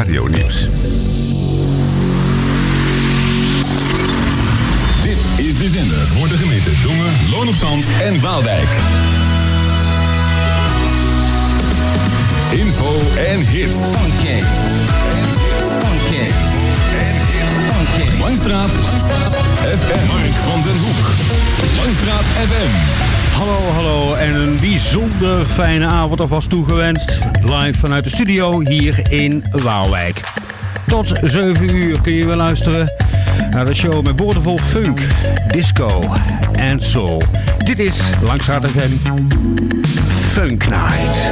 Radio Nieuws. Dit is de zender voor de gemeente Dongen, Loon op Zand en Waalwijk. Info en hits. Funky. Funky. Funky. Langstraat. FM. Mark van den Hoek. Langstraat FM. Hallo, hallo en een bijzonder fijne avond alvast toegewenst. Live vanuit de studio hier in Waalwijk. Tot 7 uur kun je weer luisteren naar de show met boordevol funk, disco en soul. Dit is Langstraat FM Funk Night.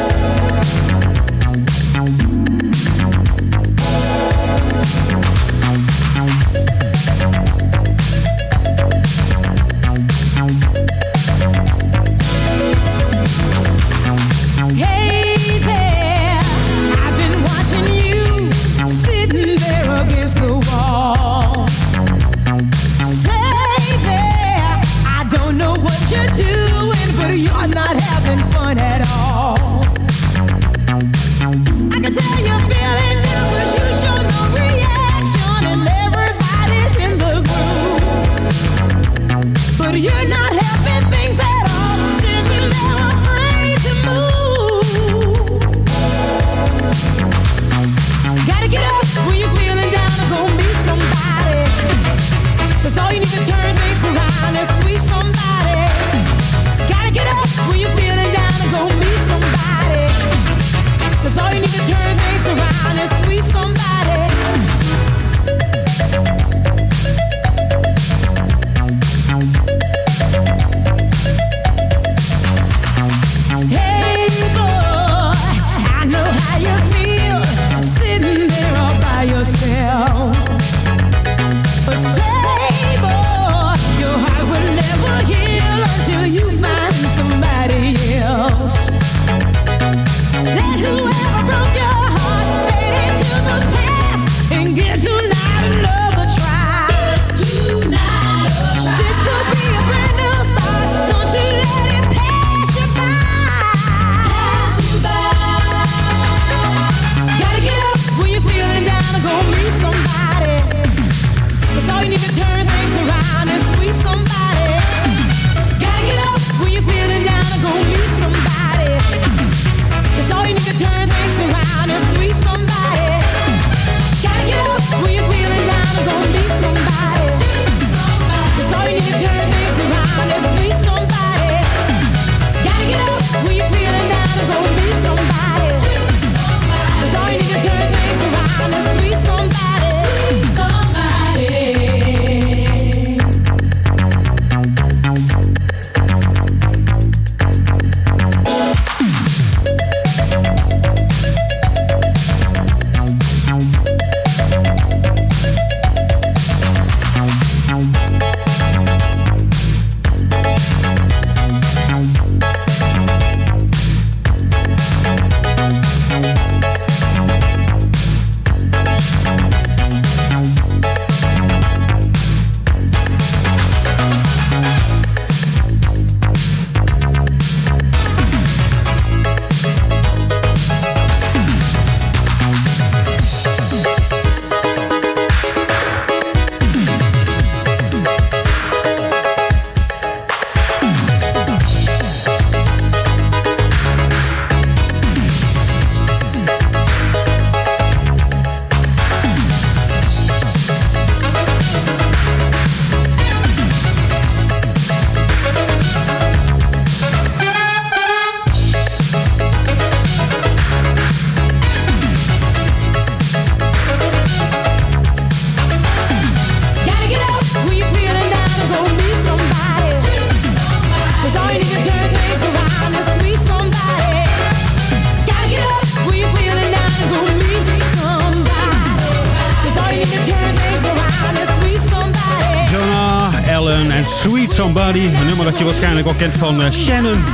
waarschijnlijk wel kent van eh, Shannon.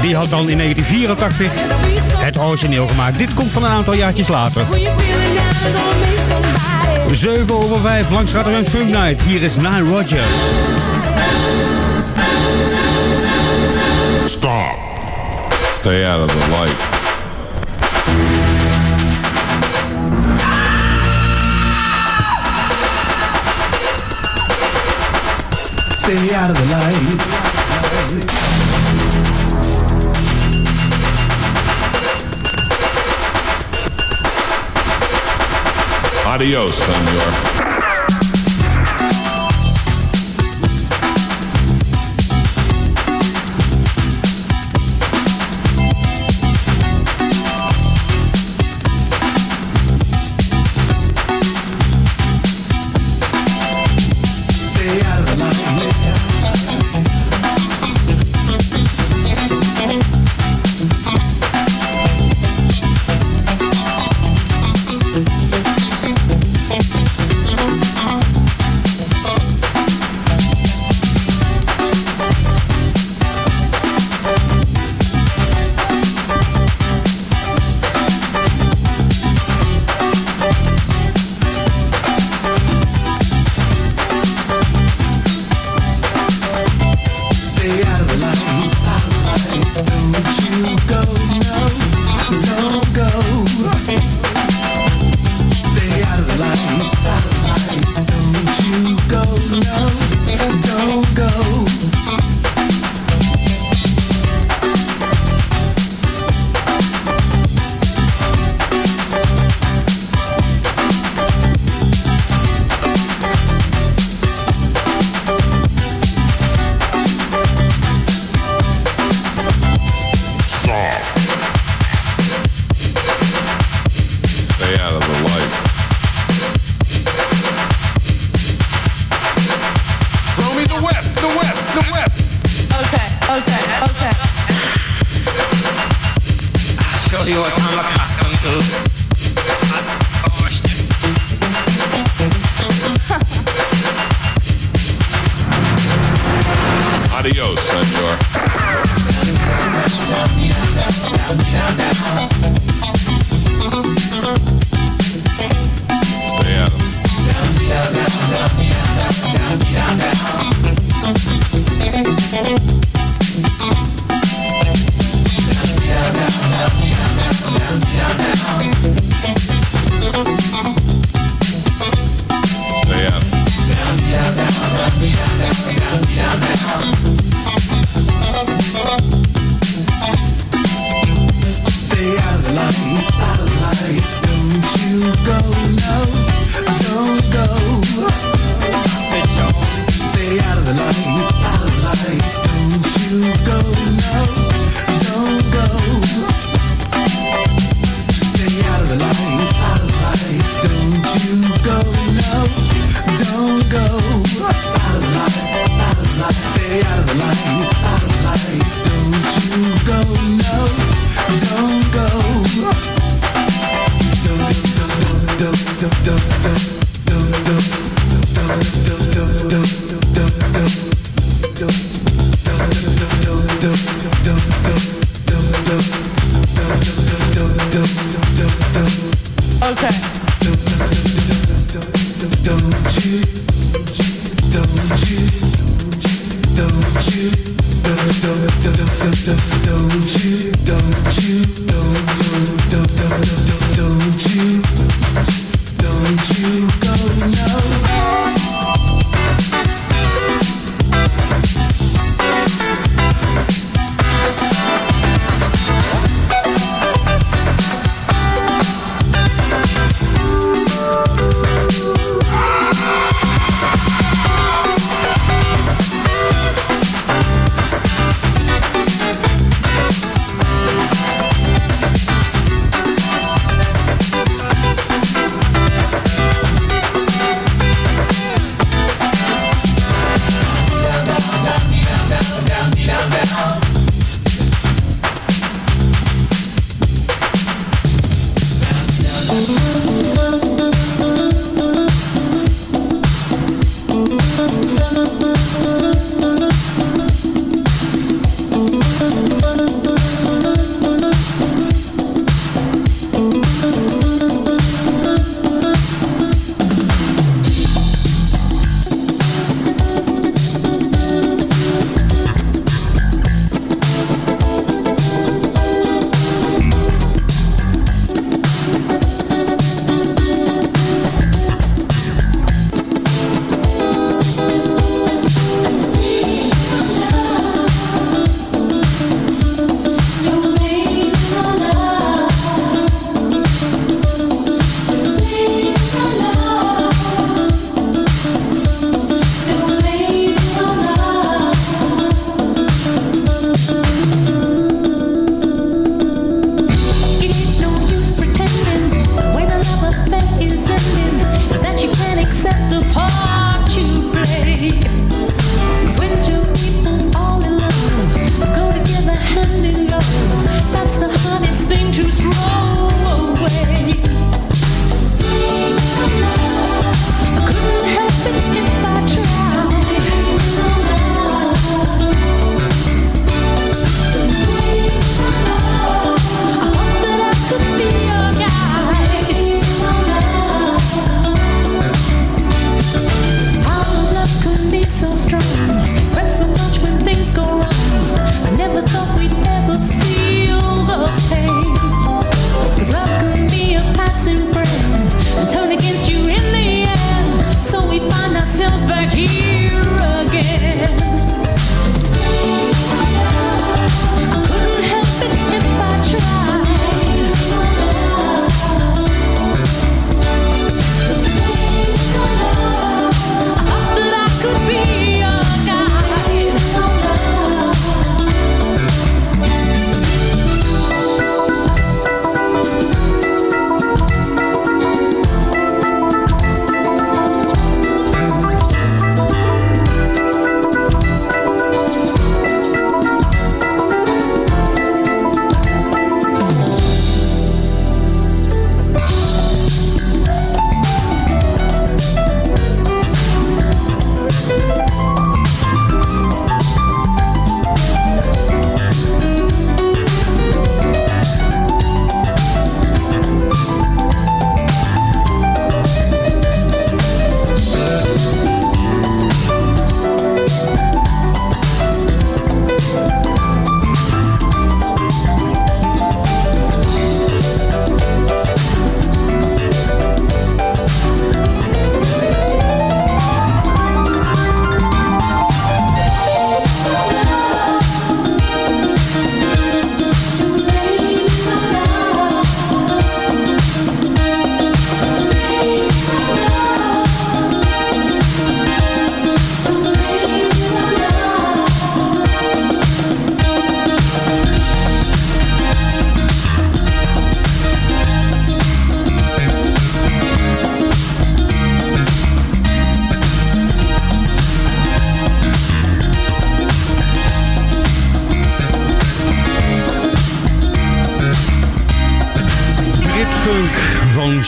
Die had dan in 1984 het origineel gemaakt. Dit komt van een aantal jaartjes later. 7 over 5, langs gaat er een Funk Night. Hier is Nine Rogers. Stop. Stay out of the light. Stay out of the light. Adios, senor.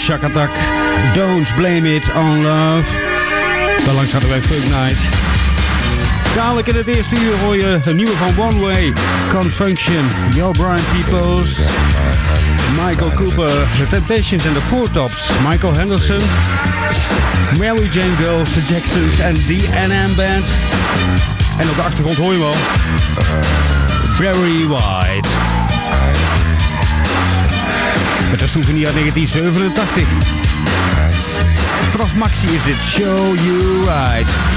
Shakatak. Don't blame it on love. Daarlangs hadden wij Funk Night. Dadelijk in het eerste uur hoor je een nieuwe van One Way. Confunction. Yo Brian Peoples. Michael Cooper. The Temptations en de Four Tops. Michael Henderson. Mary Jane Girls. The Jacksons en The NM Band. En op de achtergrond hoor je wel. Barry White. Met een souvenir uit 1987. Vanaf Maxi is dit Show You Right.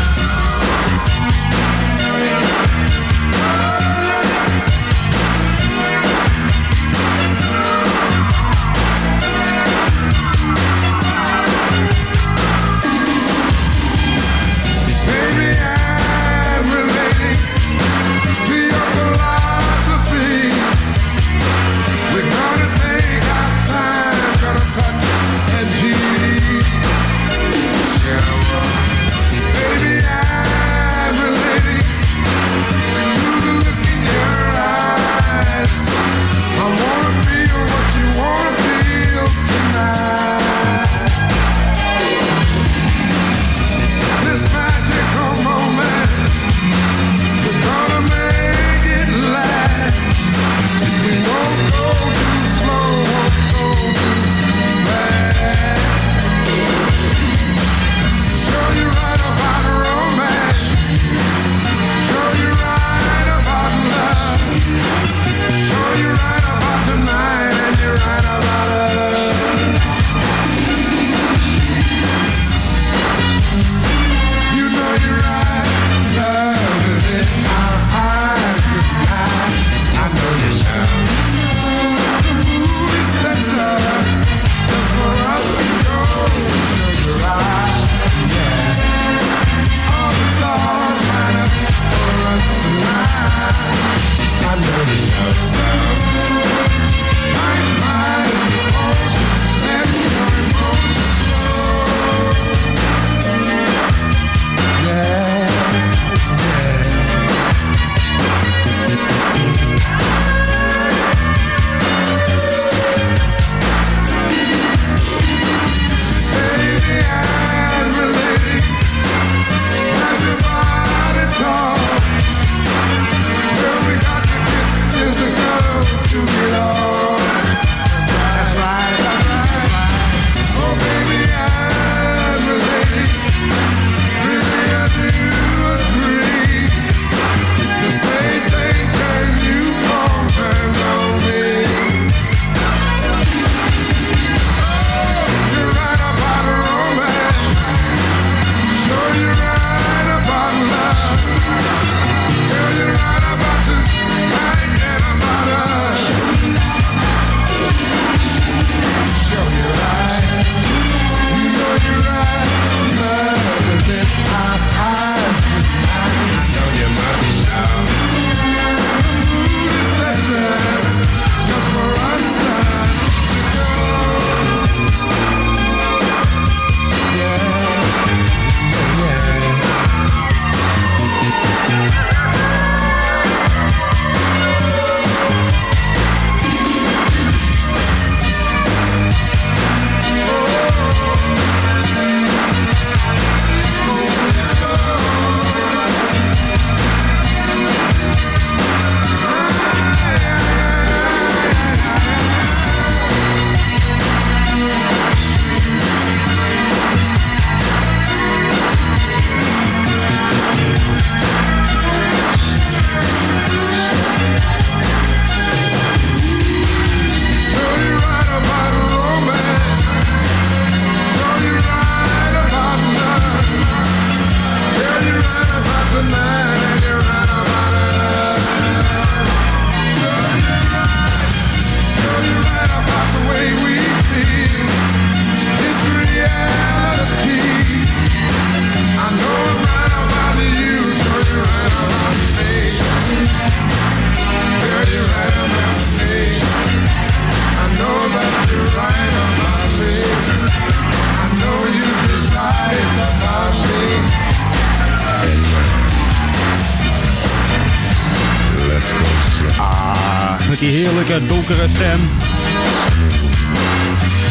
Donkere stem.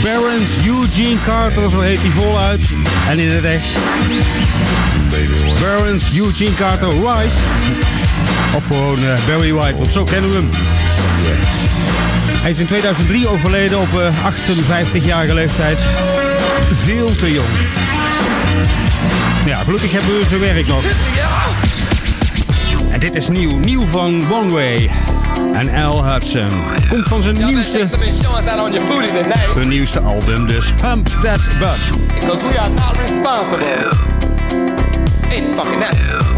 Barons Eugene Carter, zo heet hij voluit. En in het echt. Barons Eugene Carter White. Of gewoon eh, Barry White, want zo kennen we hem. Hij is in 2003 overleden op eh, 58-jarige leeftijd. Veel te jong. Ja, gelukkig hebben we zijn werk nog. En dit is nieuw. Nieuw van One Way. En Al Hudson. Komt van zijn nieuwste, hun nieuwste album, dus Pump That Butt. Because we are not responsible. Ain't fucking that.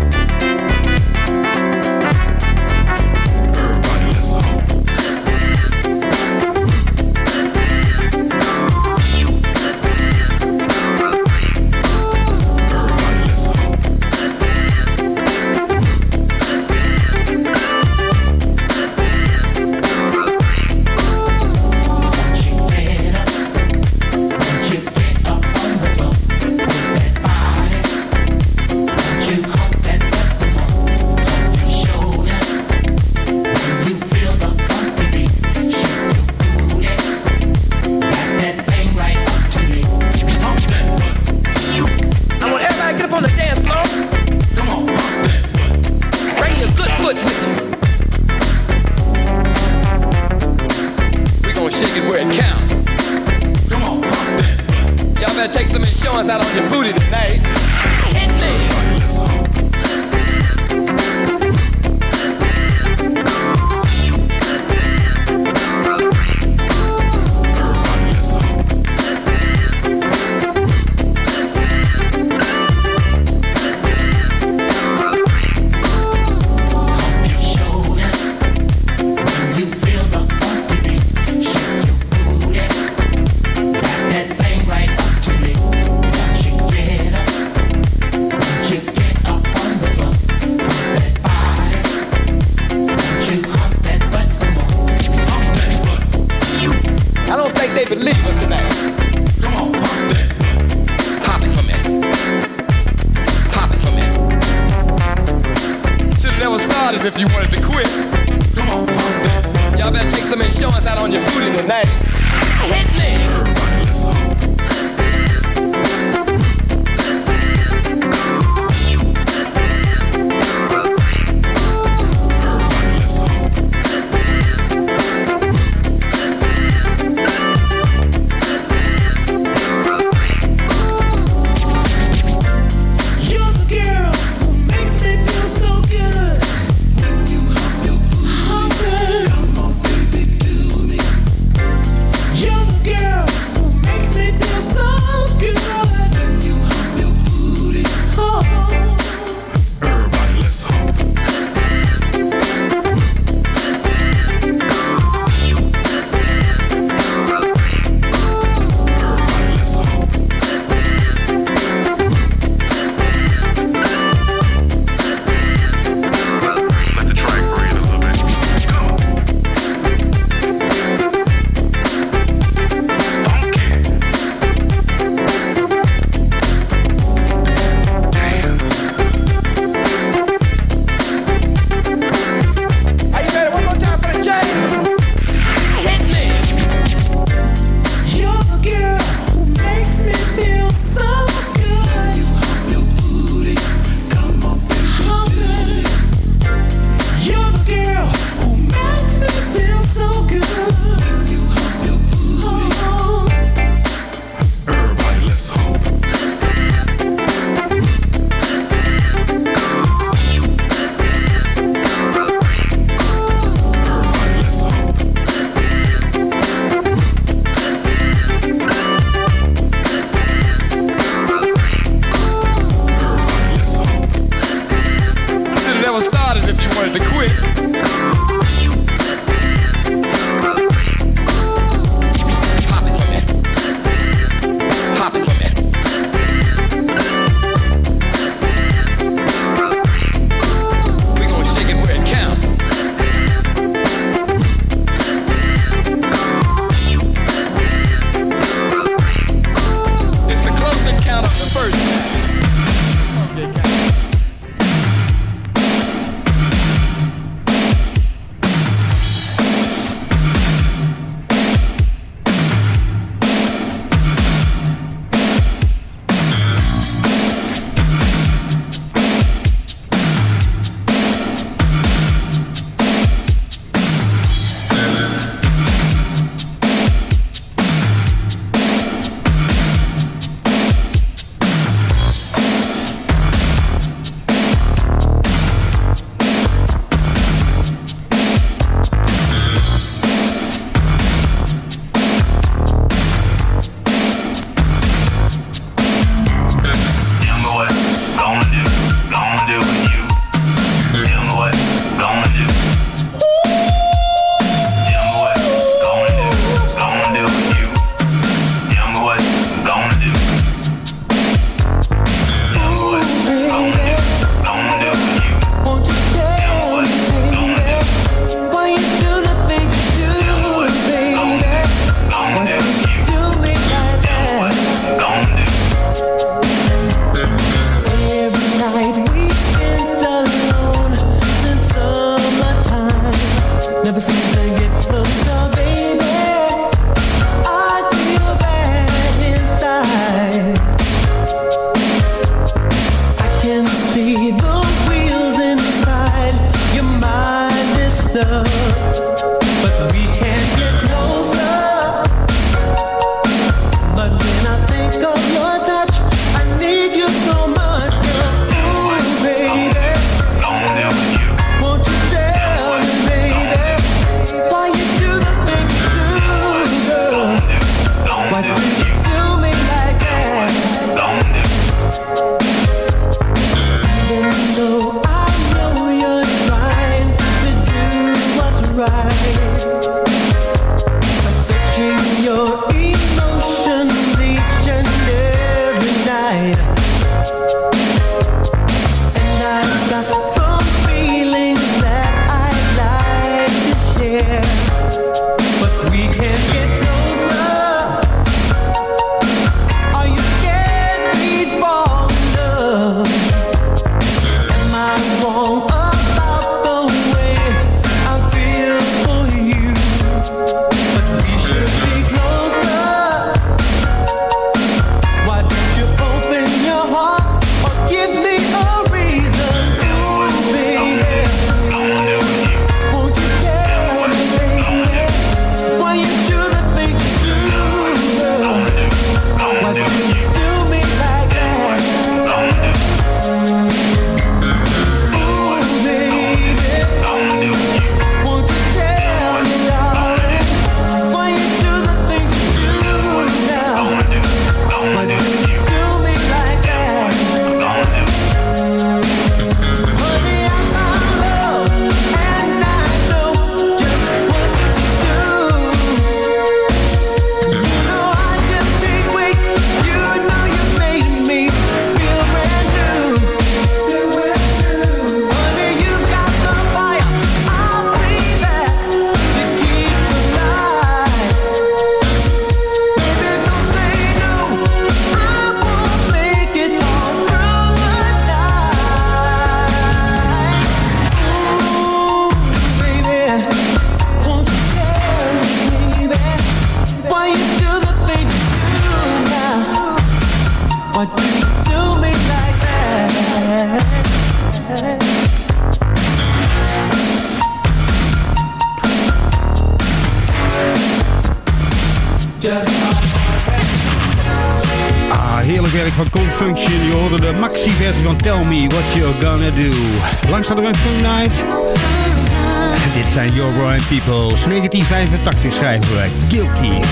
1985 schrijven wij Guilty.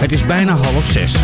Het is bijna half zes.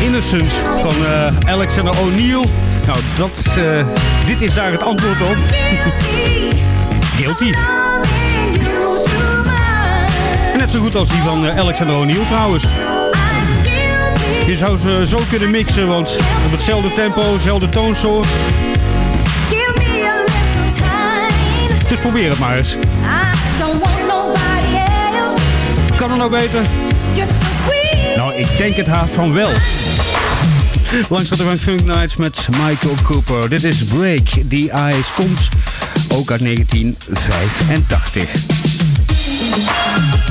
Innocence van uh, Alexander O'Neill. Nou, dat, uh, dit is daar het antwoord op. Guilty. Net zo goed als die van eh, Alexander O'Neill trouwens. Je zou ze zo kunnen mixen, want op hetzelfde tempo, dezelfde toonsoort. Dus probeer het maar eens. Kan het nou beter? Nou, ik denk het haast van wel. Langs hadden we Funk Nights met Michael Cooper. Dit is Break the Ice, komt ook uit 1985.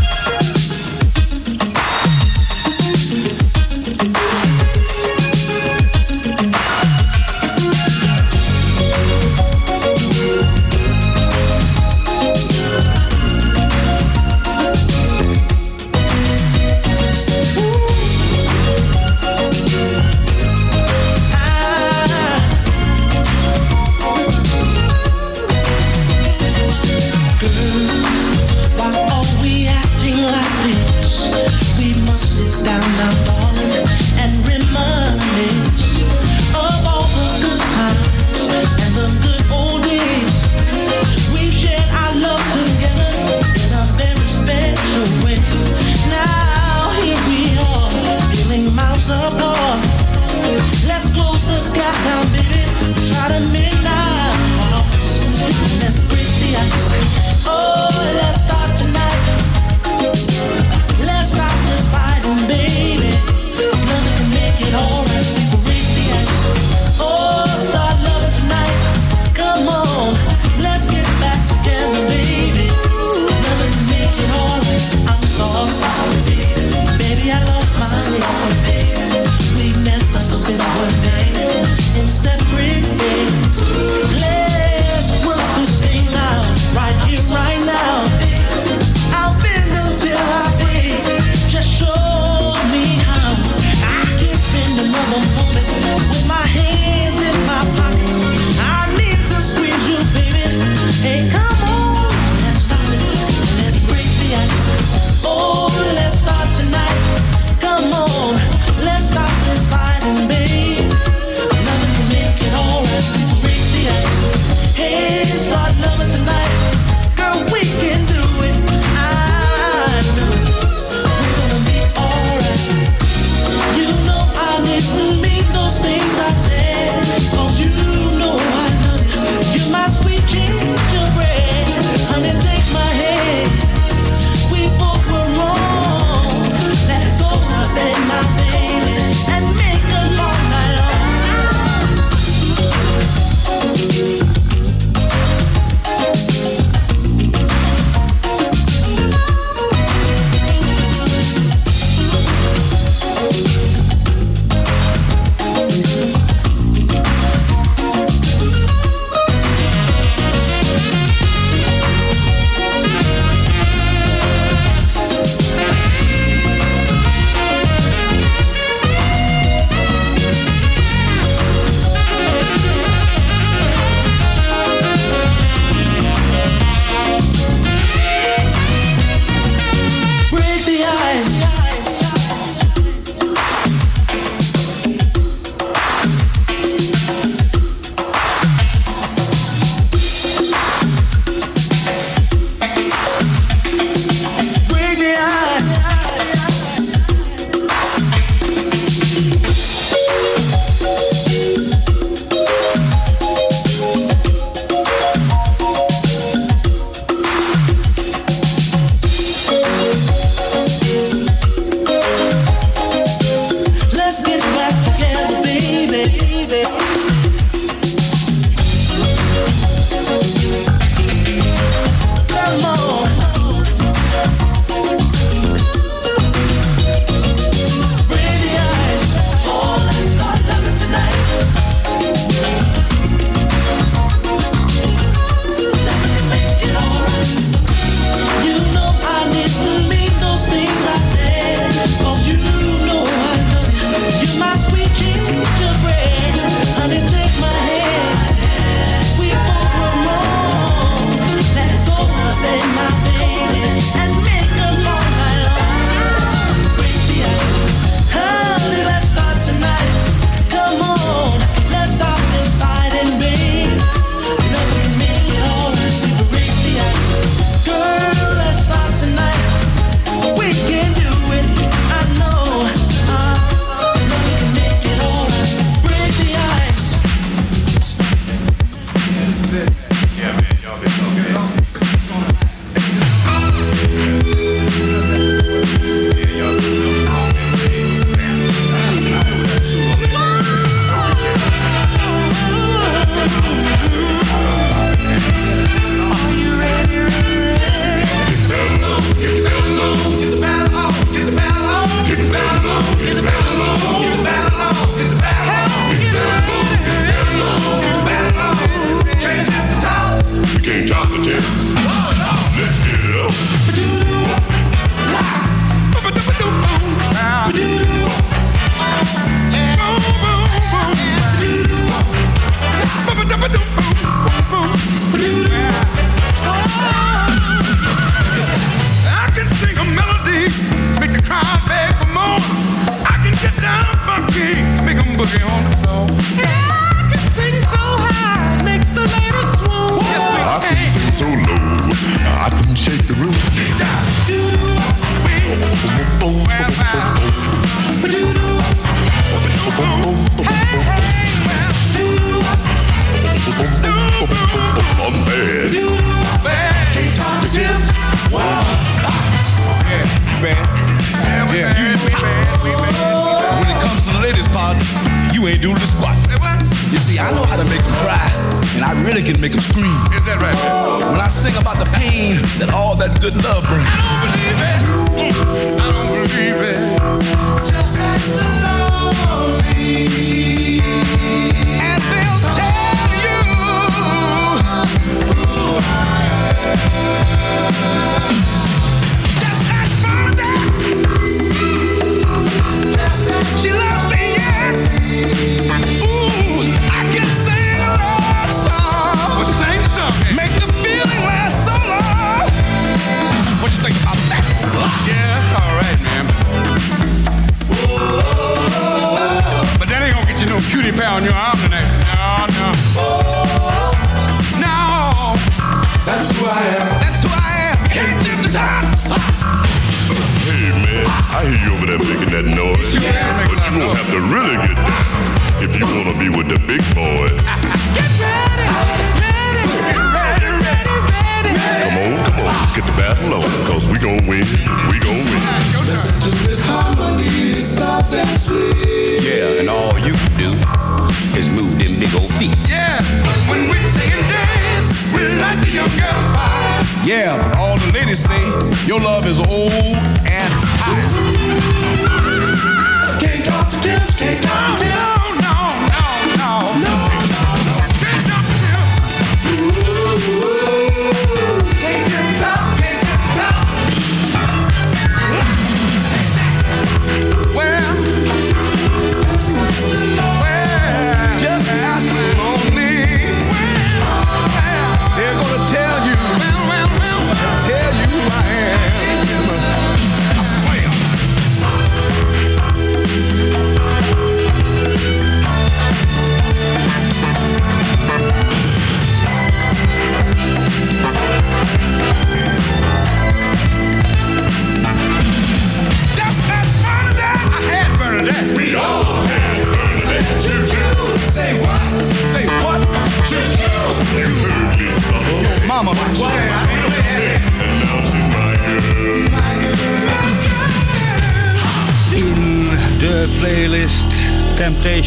I'm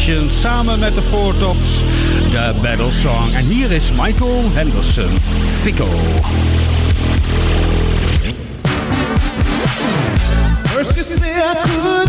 Samen met de Four de Battle Song. En hier is Michael Henderson, Fico. First say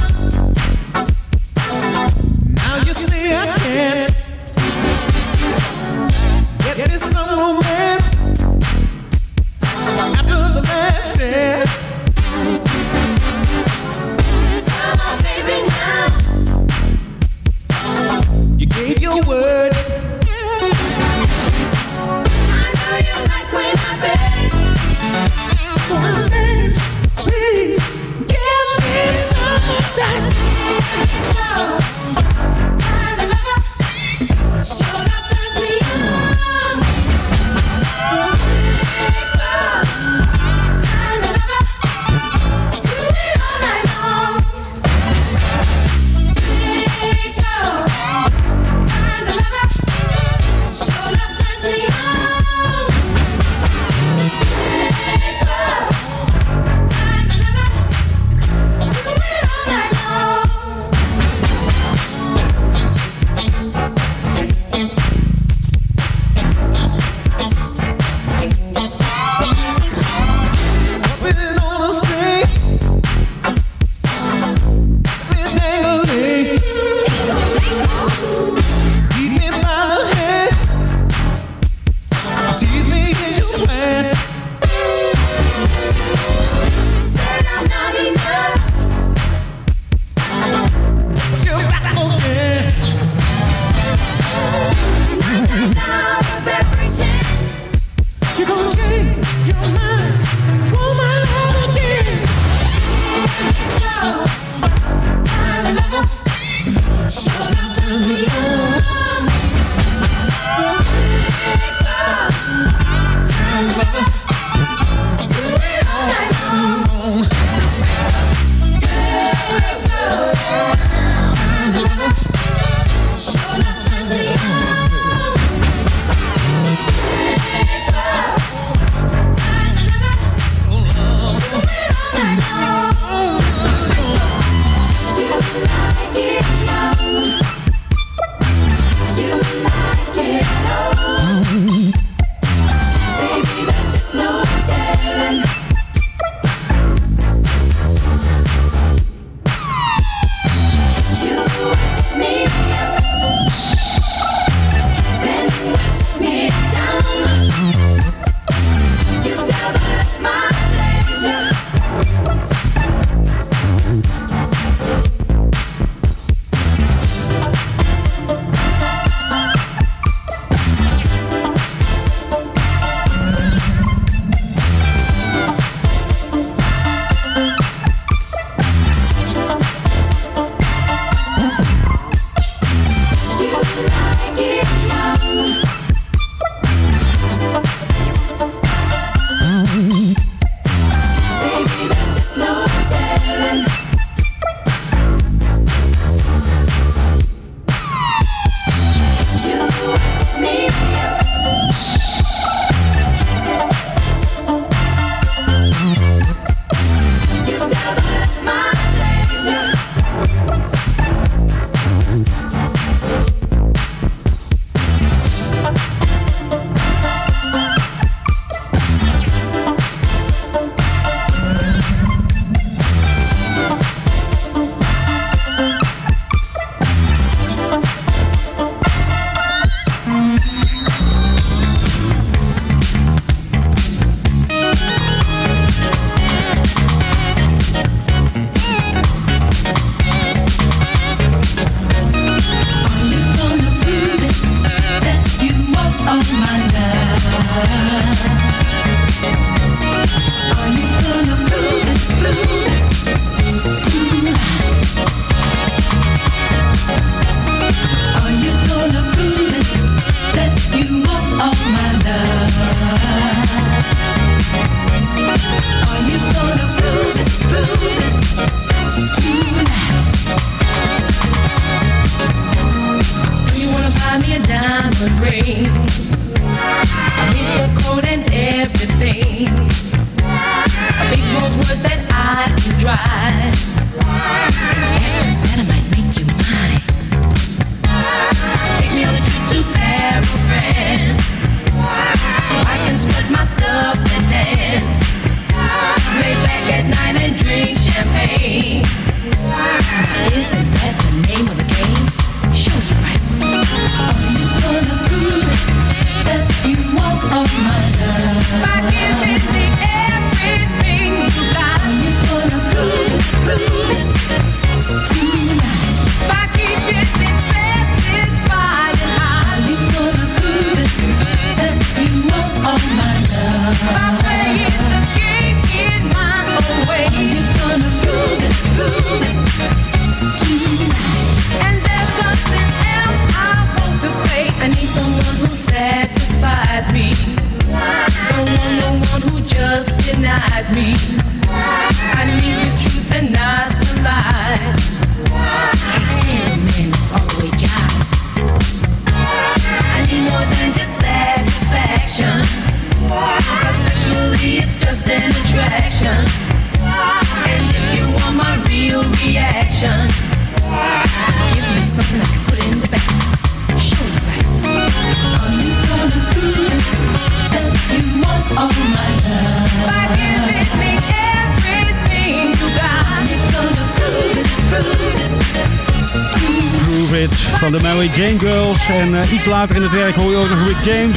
Jane Girls. En uh, iets later in het werk hoor je ook nog Rick James.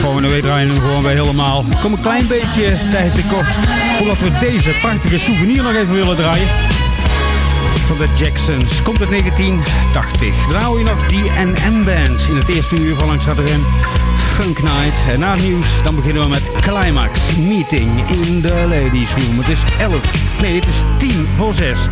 Volgende week draaien we hem gewoon weer helemaal. Kom een klein beetje tijd tekort. Omdat we deze prachtige souvenir nog even willen draaien. Van de Jacksons. Komt uit 1980. Dan hou je nog D&M Bands in het eerste uur van langs hem Funk Night. En na het nieuws dan beginnen we met Climax Meeting in de Ladies Room. Het is 11, nee het is 10 voor 6.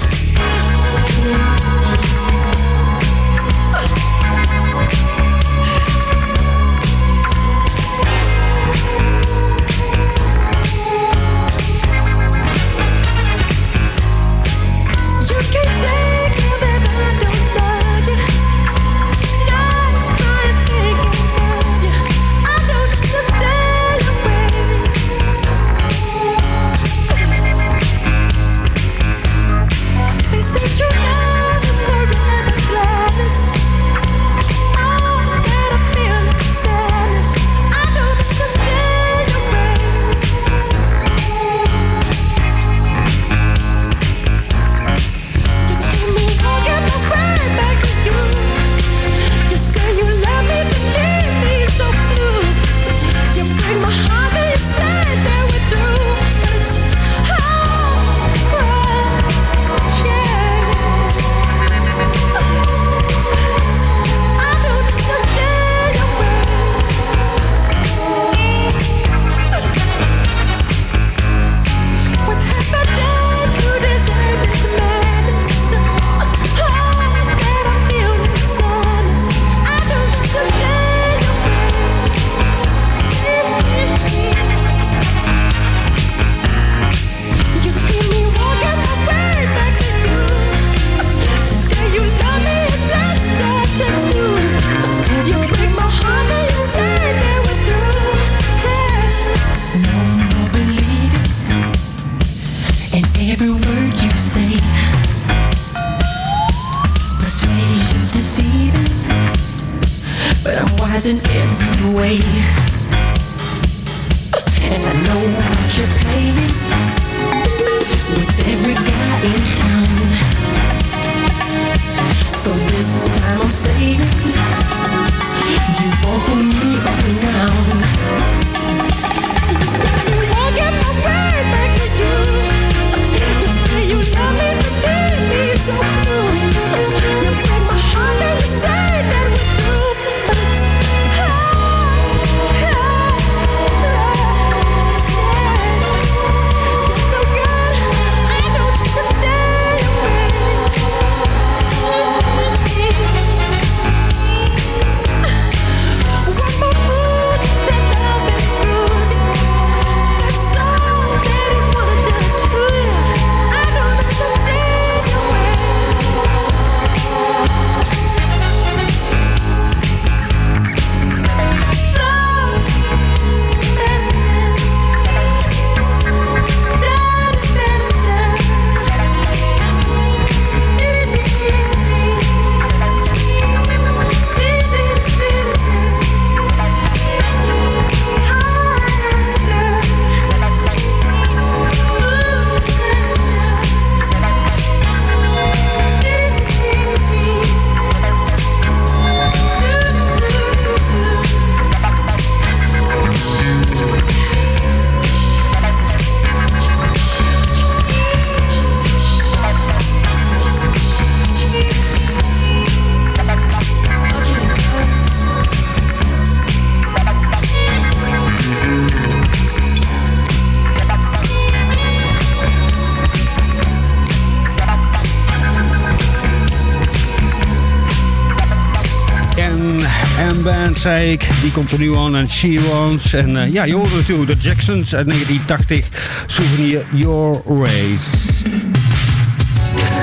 Zei ik, die komt er nu aan en She Wants. En eh, ja, je hoorde natuurlijk de Jacksons uit 1980, Souvenir Your Race.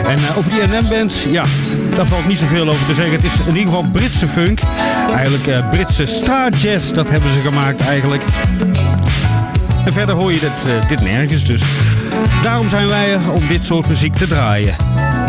En eh, over die NM-band, ja, daar valt niet zoveel over te zeggen. Het is in ieder geval Britse funk. Eigenlijk eh, Britse star jazz, dat hebben ze gemaakt eigenlijk. En verder hoor je dit, dit nergens dus. Daarom zijn wij er om dit soort muziek te draaien.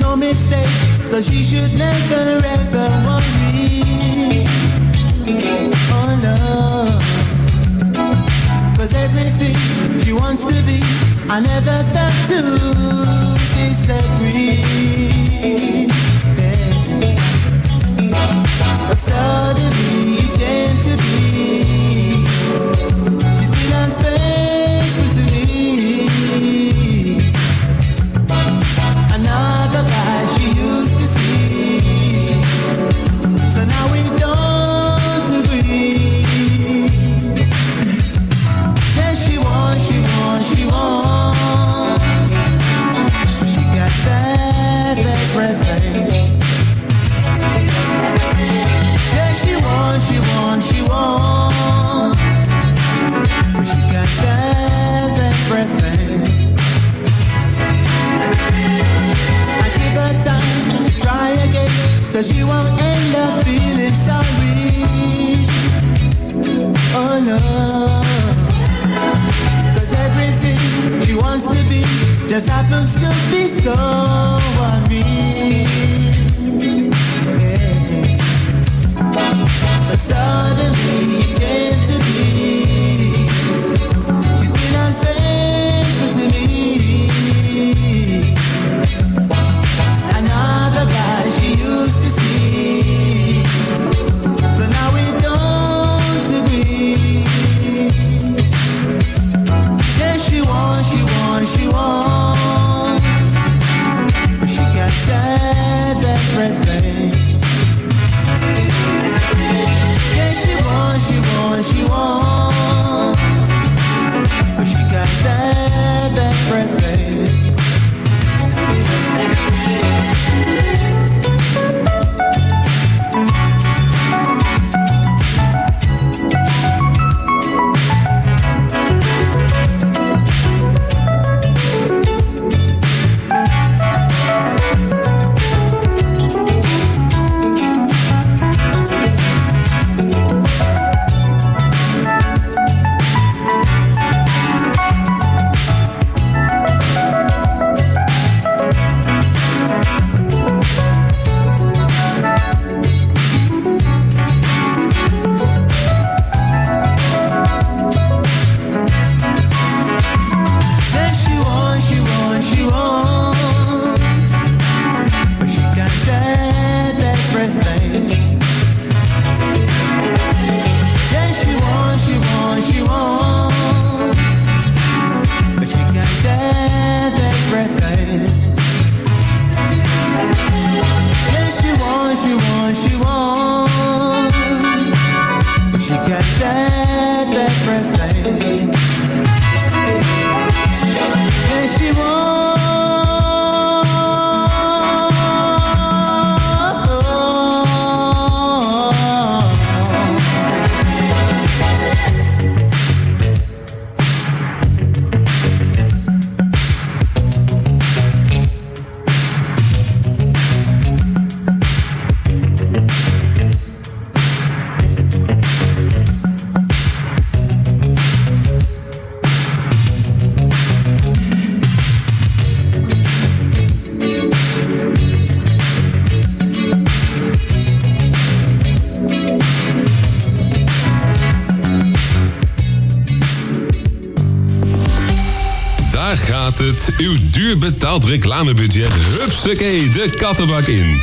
no mistake. So she should never ever worry. Oh no. Cause everything she wants to be, I never felt to disagree. Yeah. Suddenly it came to be. Won't end up feeling sorry. Oh no. Cause everything she wants to be just happens to be so unreal. But suddenly het. Uw duur betaald reclamebudget. Hupsakee, de kattenbak in.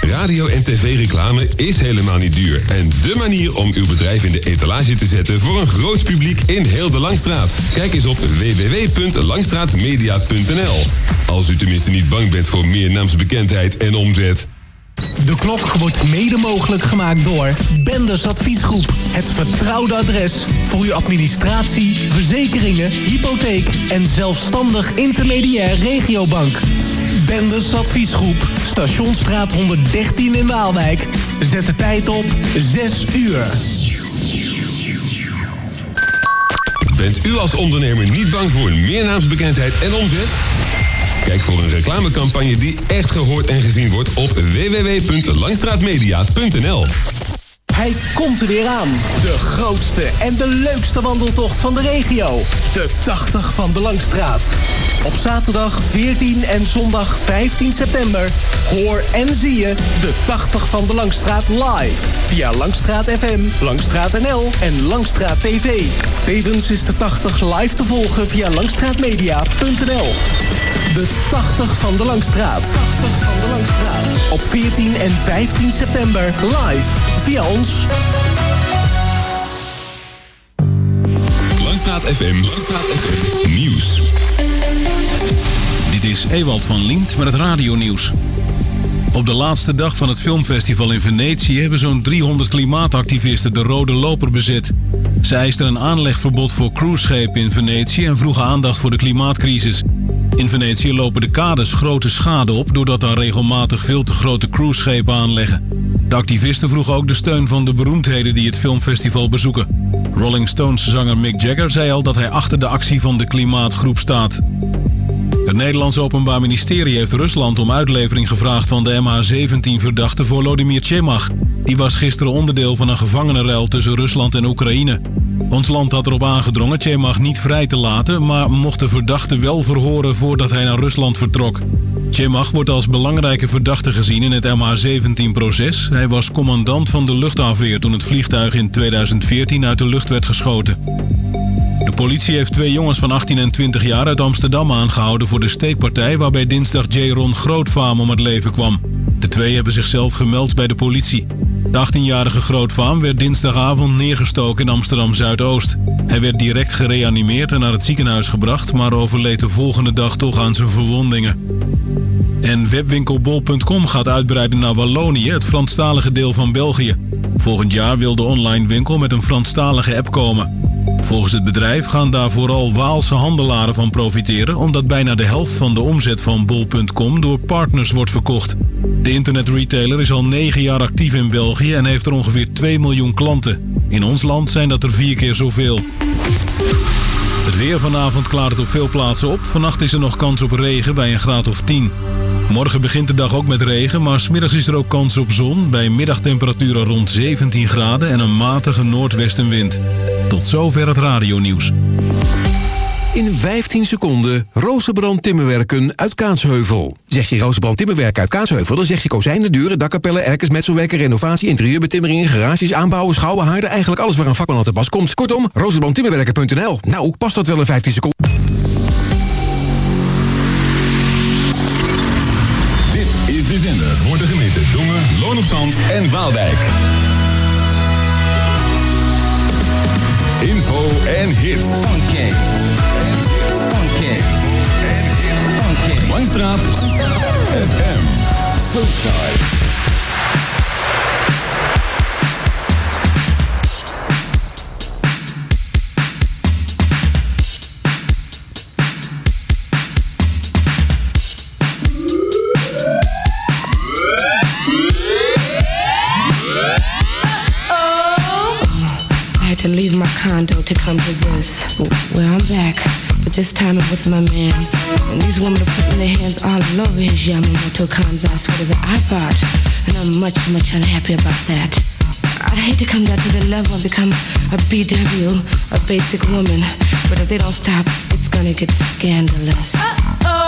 Radio- en tv-reclame is helemaal niet duur. En dé manier om uw bedrijf in de etalage te zetten voor een groot publiek in heel de Langstraat. Kijk eens op www.langstraatmedia.nl. Als u tenminste niet bang bent voor meer naamsbekendheid en omzet. De klok wordt mede mogelijk gemaakt door Benders Adviesgroep. Het vertrouwde adres voor uw administratie, verzekeringen, hypotheek en zelfstandig intermediair regiobank. Benders Adviesgroep, Stationsstraat 113 in Waalwijk. Zet de tijd op 6 uur. Bent u als ondernemer niet bang voor meer naamsbekendheid en omzet? Kijk voor een reclamecampagne die echt gehoord en gezien wordt op www.langstraatmedia.nl. Hij komt er weer aan. De grootste en de leukste wandeltocht van de regio. De 80 van de Langstraat. Op zaterdag 14 en zondag 15 september hoor en zie je de 80 van de Langstraat live. Via Langstraat FM, Langstraat NL en Langstraat TV. Tevens is de 80 live te volgen via langstraatmedia.nl. De 80 van de Langstraat. 80 van de Langstraat. Op 14 en 15 september live via ons. Langstraat FM, Langstraat FM, nieuws. Dit is Ewald van Lient met het radionieuws. Op de laatste dag van het filmfestival in Venetië hebben zo'n 300 klimaatactivisten de rode loper bezet. Ze eisten een aanlegverbod voor cruiseschepen in Venetië en vroegen aandacht voor de klimaatcrisis. In Venetië lopen de kades grote schade op doordat daar regelmatig veel te grote cruiseschepen aanleggen. De activisten vroegen ook de steun van de beroemdheden die het filmfestival bezoeken. Rolling Stones zanger Mick Jagger zei al dat hij achter de actie van de klimaatgroep staat. Het Nederlands Openbaar Ministerie heeft Rusland om uitlevering gevraagd van de MH17-verdachte Volodymyr Tjemach. Die was gisteren onderdeel van een gevangenenruil tussen Rusland en Oekraïne. Ons land had erop aangedrongen Tjemach niet vrij te laten, maar mocht de verdachte wel verhoren voordat hij naar Rusland vertrok. Tjemach wordt als belangrijke verdachte gezien in het MH17-proces. Hij was commandant van de luchtafweer toen het vliegtuig in 2014 uit de lucht werd geschoten. De politie heeft twee jongens van 18 en 20 jaar uit Amsterdam aangehouden voor de steekpartij waarbij dinsdag J. Ron Grootvaam om het leven kwam. De twee hebben zichzelf gemeld bij de politie. De 18-jarige Grootvaam werd dinsdagavond neergestoken in Amsterdam-Zuidoost. Hij werd direct gereanimeerd en naar het ziekenhuis gebracht, maar overleed de volgende dag toch aan zijn verwondingen. En webwinkelbol.com gaat uitbreiden naar Wallonië, het Franstalige deel van België. Volgend jaar wil de online winkel met een Franstalige app komen. Volgens het bedrijf gaan daar vooral Waalse handelaren van profiteren... omdat bijna de helft van de omzet van bol.com door partners wordt verkocht. De internetretailer is al negen jaar actief in België en heeft er ongeveer 2 miljoen klanten. In ons land zijn dat er vier keer zoveel. Het weer vanavond klaart het op veel plaatsen op. Vannacht is er nog kans op regen bij een graad of 10. Morgen begint de dag ook met regen, maar smiddags is er ook kans op zon... bij middagtemperaturen rond 17 graden en een matige noordwestenwind. Tot zover het radionieuws. In 15 seconden Rozenbrand Timmerwerken uit Kaatsheuvel. Zeg je Rozenbrand Timmerwerken uit Kaatsheuvel... dan zeg je kozijnen, deuren, dakkapellen, erkers, metselwerken... renovatie, interieurbetimmeringen, garages, aanbouwen, schouwen, haarden... eigenlijk alles waar een vakman aan te pas komt. Kortom, rozenbrandtimmerwerken.nl. Nou, past dat wel in 15 seconden? En Waalwijk. Info en hits. Funky. Funky. Langstraat. FM. come to this, well I'm back, but this time I'm with my man. And these women are putting their hands all over his Yamamoto Kanzai sweater that I bought, and I'm much, much unhappy about that. I'd hate to come down to the level and become a BW, a basic woman, but if they don't stop, it's gonna get scandalous. Uh-oh.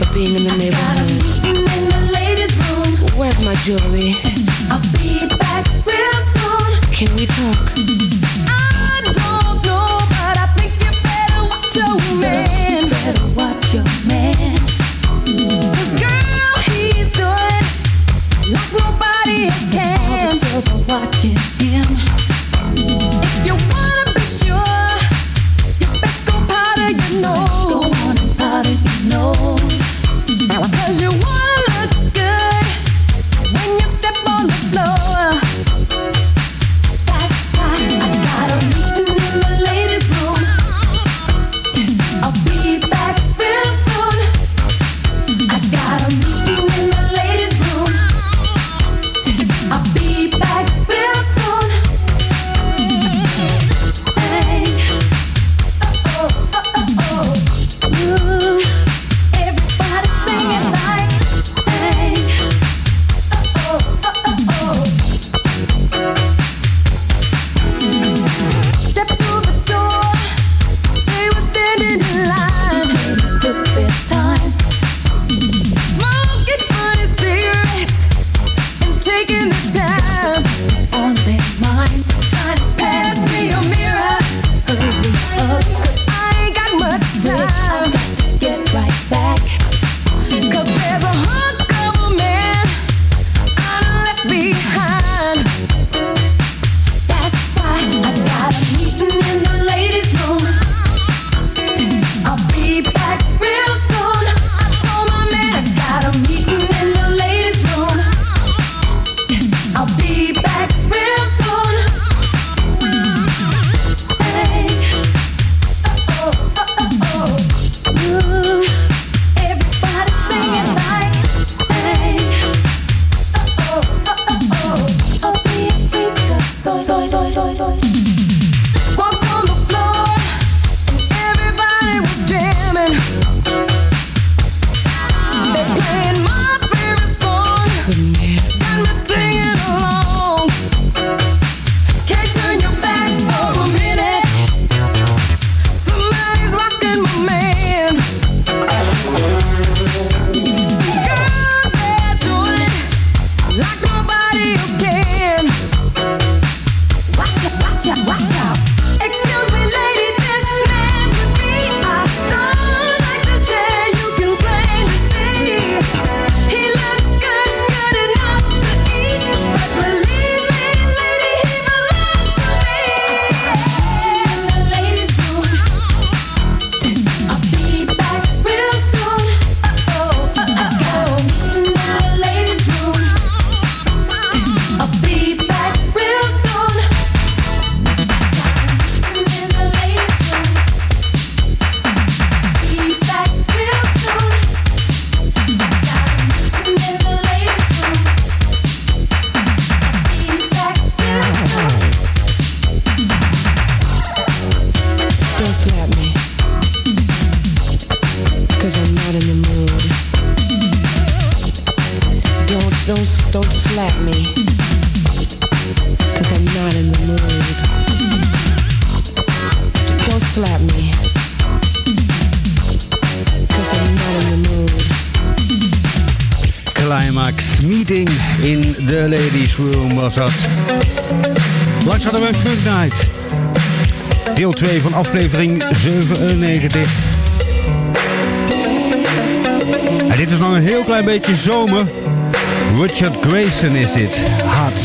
for being in the neighborhood. In the Where's my jewelry? I'll be back real soon. Can we talk? was dat. Langs hadden we Funk Night. Deel 2 van aflevering 97. En dit is nog een heel klein beetje zomer. Richard Grayson is dit. Hard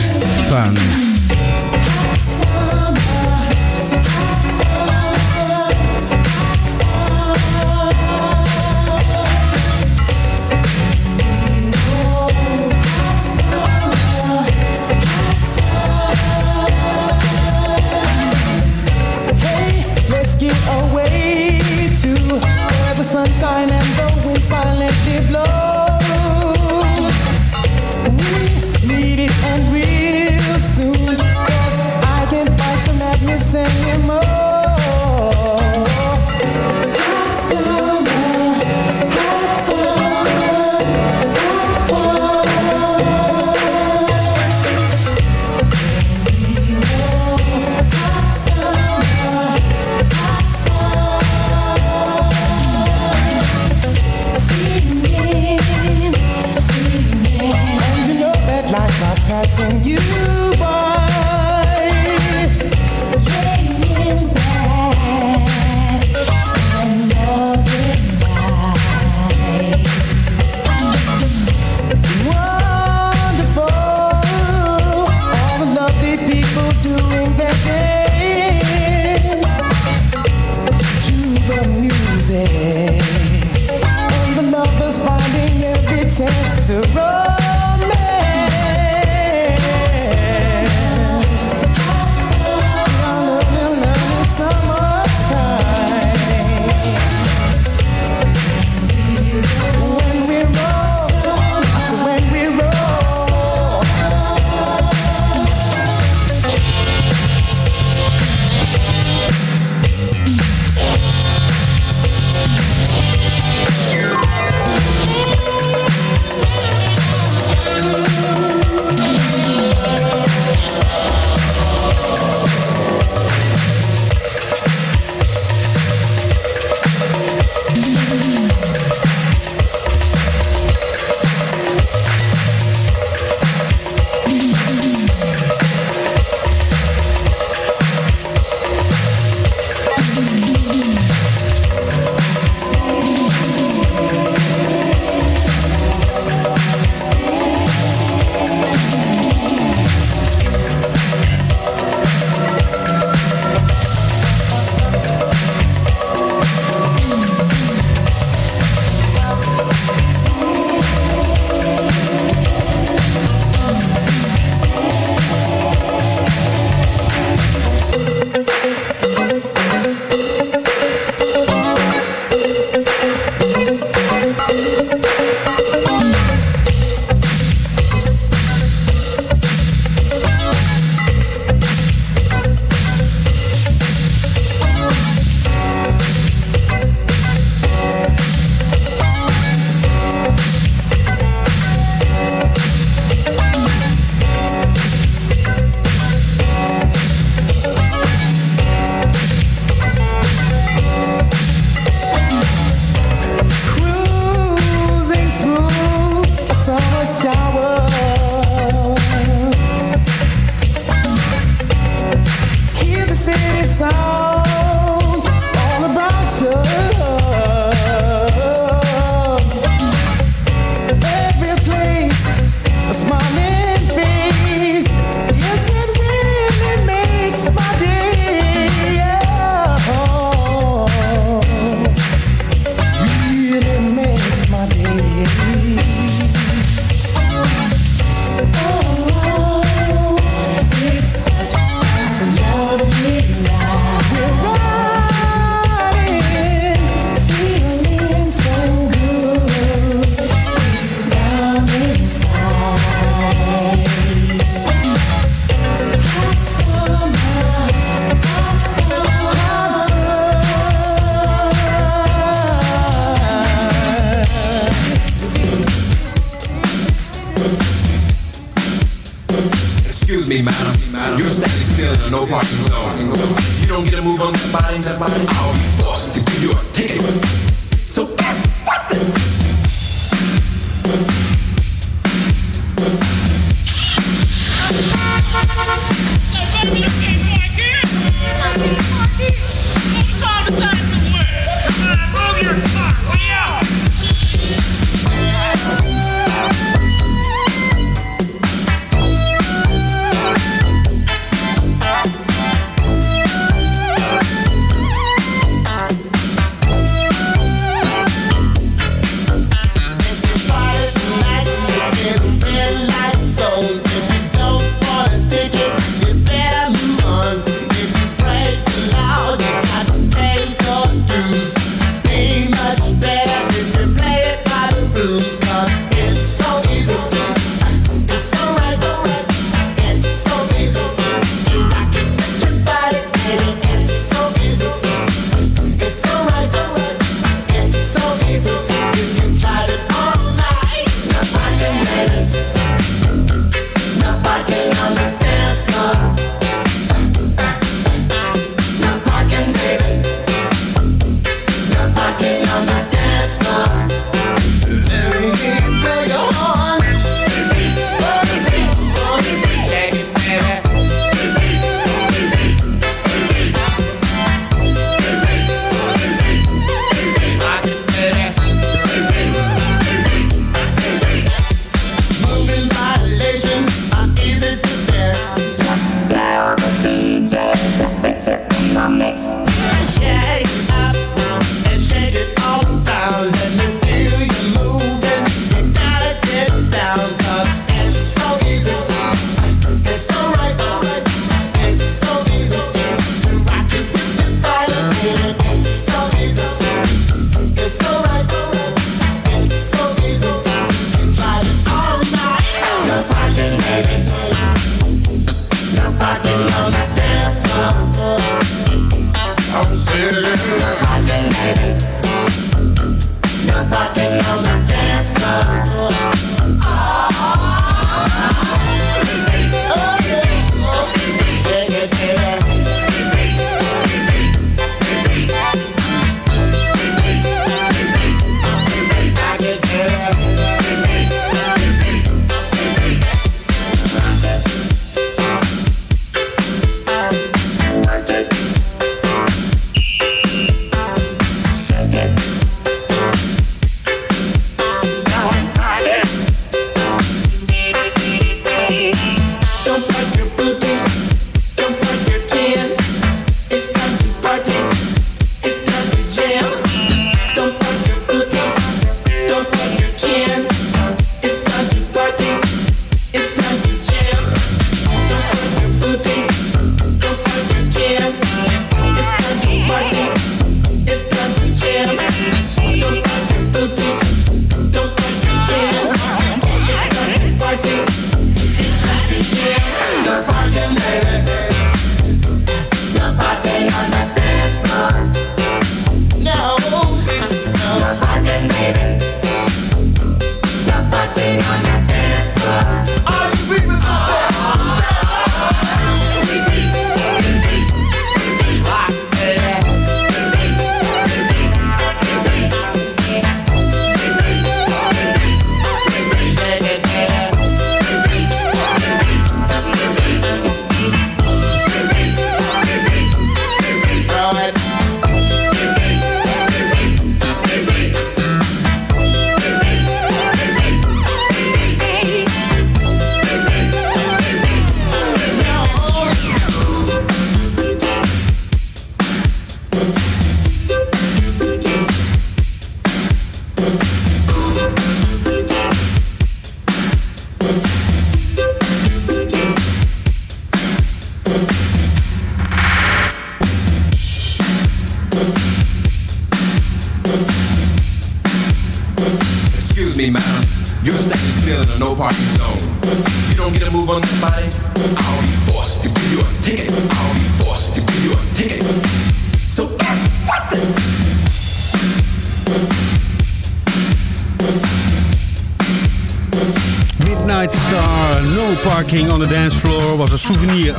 fun.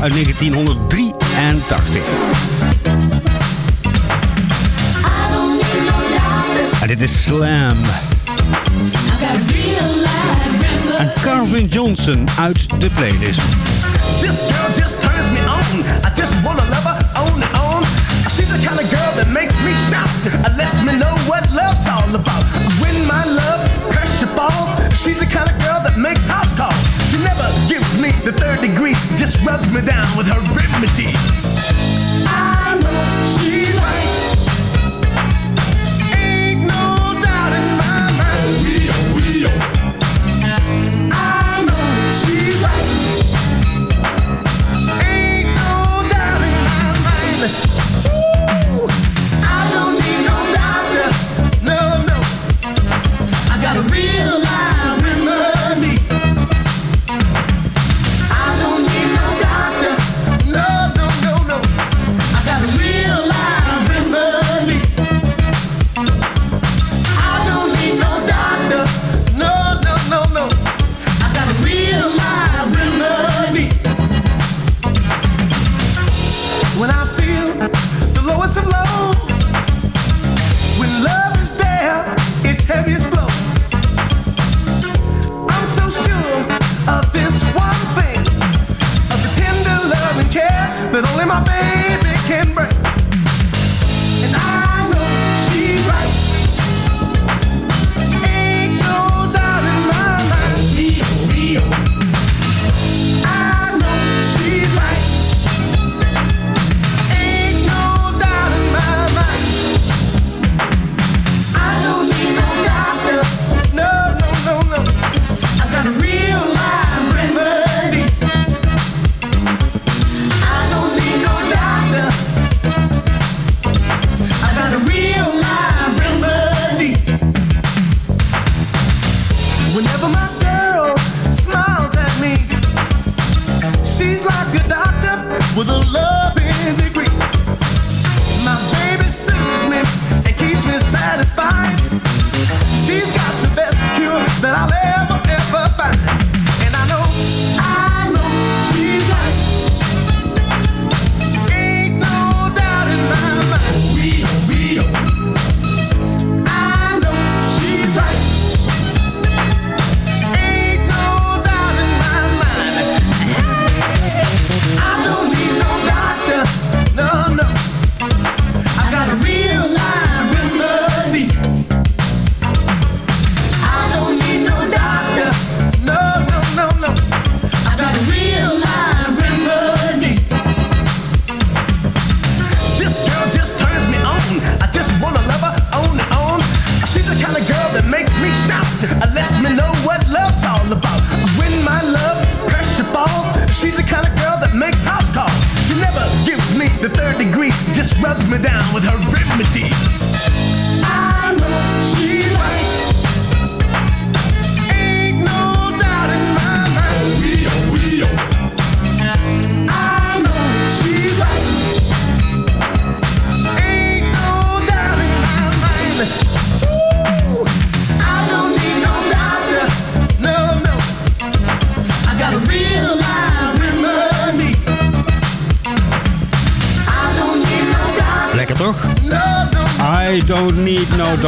Uit 1983.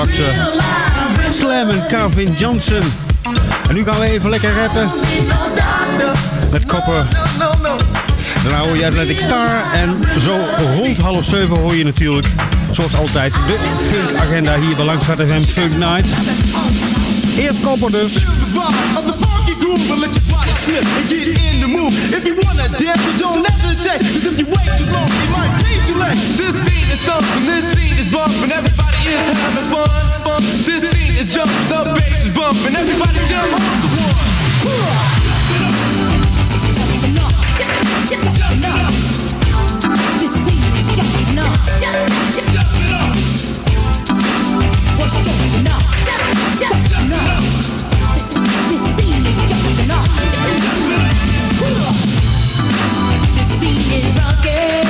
straks eh, Slam en Calvin Johnson. En nu gaan we even lekker rappen. Met koppen. Daarna hoor je Athletic Star. En zo rond half zeven hoor je natuurlijk, zoals altijd, de funk agenda hier bij Langstraat FM Funk Night. Eerst koppen dus. slip and get in the move. If you wanna dance, but don't hesitate. Cause if you wait too long, it might be too late. This scene is thumping, this scene is bumping, everybody is having fun. fun. This scene is jumping, the bass is bumping, everybody jump on the one. Jumping up, jumping up, This scene is jumping up, jumping up. What's jumping up, jumping up? This scene is rocking.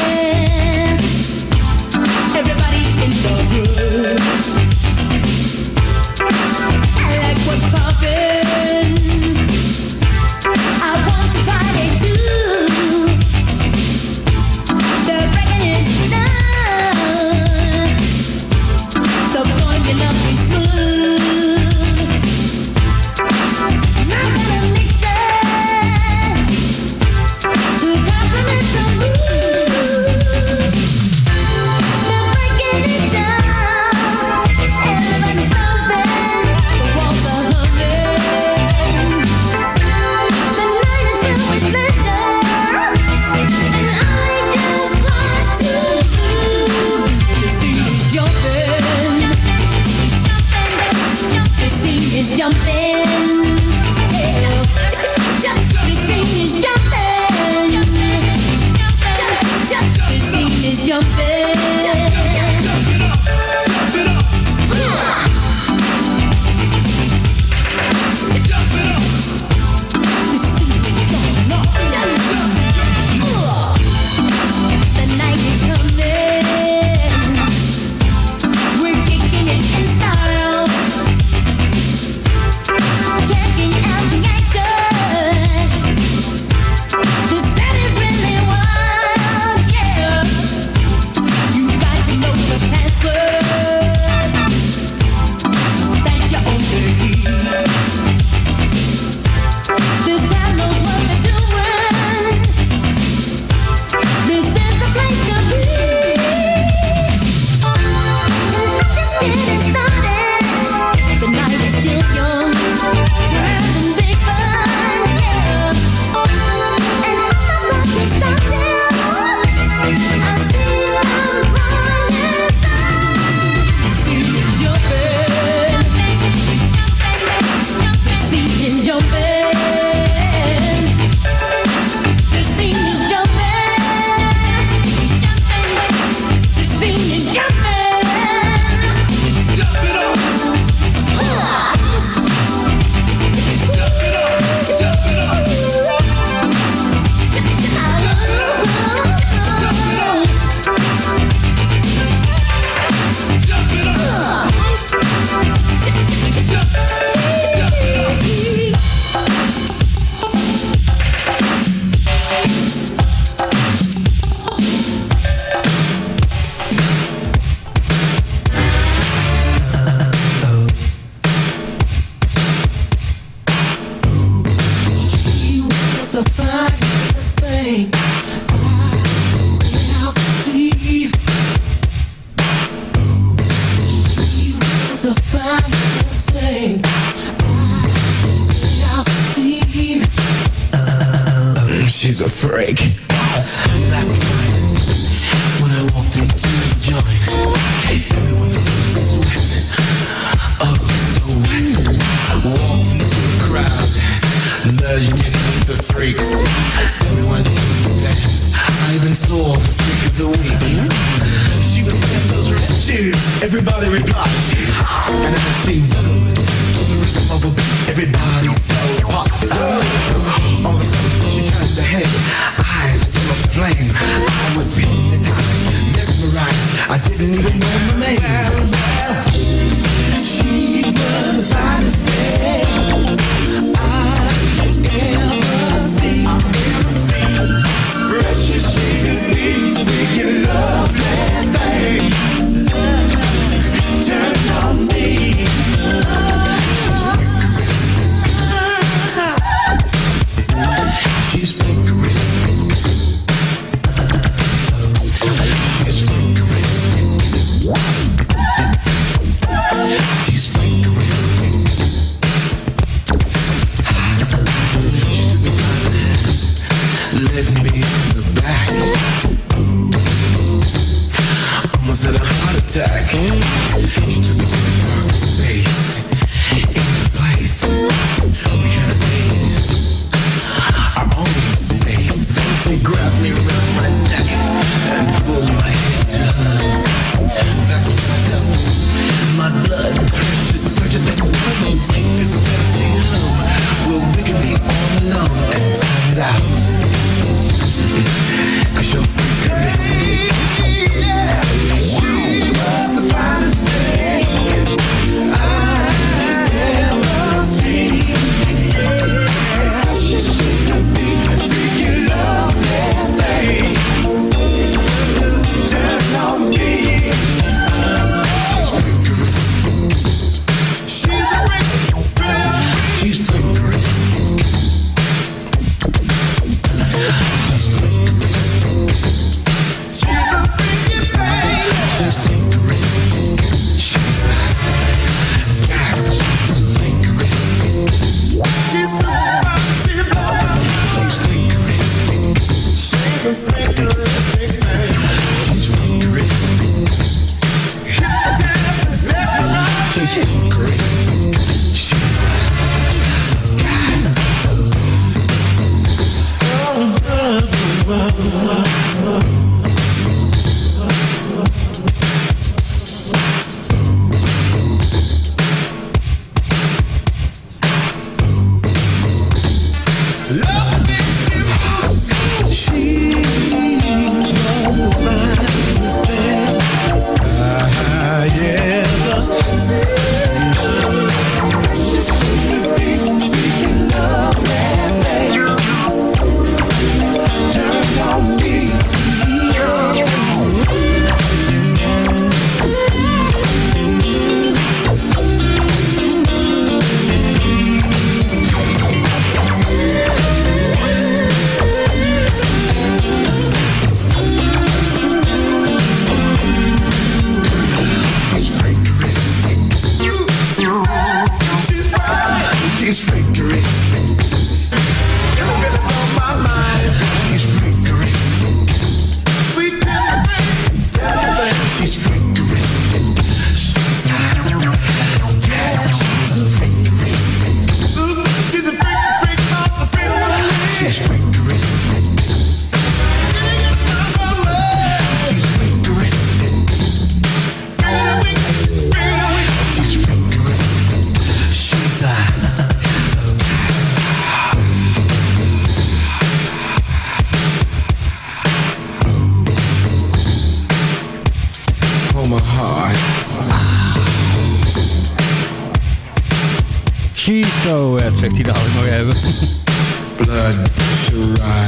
hebben.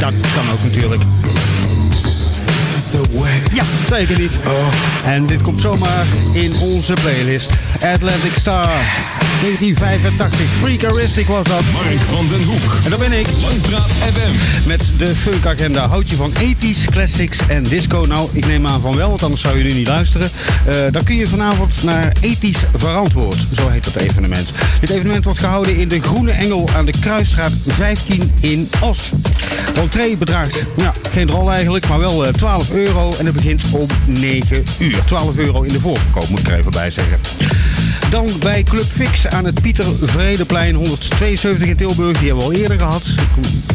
Dat kan ook natuurlijk. Ja, zeker niet. Oh. En dit komt zomaar in onze playlist. Atlantic Star 1985. Freakaristic was dat. Mark van den Hoek. En dat ben ik. Langstraat FM. Met de funk agenda. Houd je van 80s, classics en disco? Nou, ik neem aan van wel, want anders zou je nu niet luisteren. Eh, dan kun je vanavond naar Ethisch Verantwoord. Zo heet dat evenement. Dit evenement wordt gehouden in de Groene Engel aan de Kruisstraat 15 in Os. De entree bedraagt, geen rol eigenlijk, maar wel eh, 12 euro. En het begint om 9 uur. 12 euro in de voorverkoop, moet ik er even bij zeggen. Dan bij Club Fix aan het Pieter Vredeplein 172 in Tilburg. Die hebben we al eerder gehad.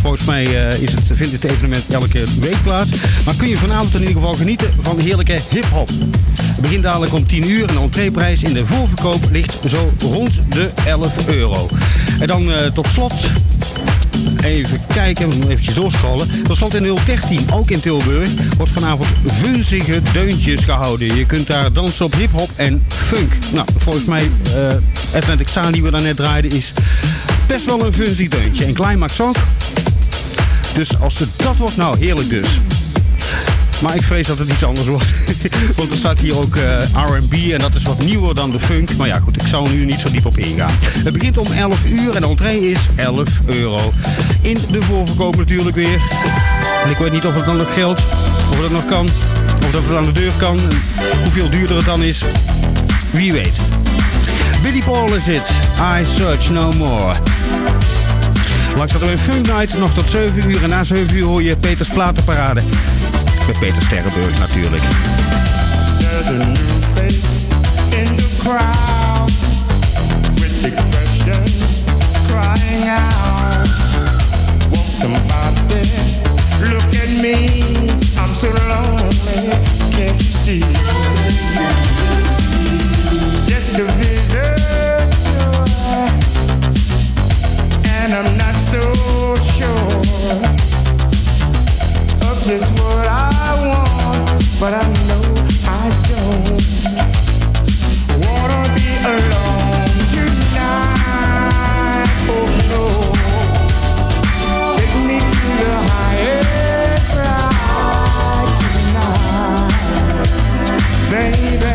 Volgens mij eh, is het, vindt het evenement elke week plaats. Maar kun je vanavond in ieder geval genieten van heerlijke hip-hop. Het begint dadelijk om 10 uur en de entreeprijs in de voorverkoop ligt zo rond de 11 euro. En dan eh, tot slot Even kijken, we eventjes doorscrollen. Tot slot in 013, ook in Tilburg, wordt vanavond vunzige deuntjes gehouden. Je kunt daar dansen op hip-hop en funk. Nou, volgens mij, uh, Atlantic Staan die we daarnet draaiden, is best wel een vunzig deuntje. En Climax ook. Dus als het dat wordt, nou heerlijk dus. Maar ik vrees dat het iets anders wordt. Want er staat hier ook eh, R&B en dat is wat nieuwer dan de funk. Maar ja, goed, ik zou er nu niet zo diep op ingaan. Het begint om 11 uur en de entree is 11 euro. In de voorverkoop natuurlijk weer. En ik weet niet of het dan nog geldt, of het nog kan, of dat het aan de deur kan. Hoeveel duurder het dan is. Wie weet. Billy Paul is it. I search no more. Langs hadden we een Funk Night nog tot 7 uur. En na 7 uur hoor je Peters Platenparade. Met Peter Sterrenburg natuurlijk. There's a new face in the crowd with big questions crying out. Want somebody look at me? I'm so lonely, can't you see? Just a visitor, and I'm not so sure just what I want, but I know I don't wanna be alone tonight. Oh no, take me to the highest ride tonight, baby.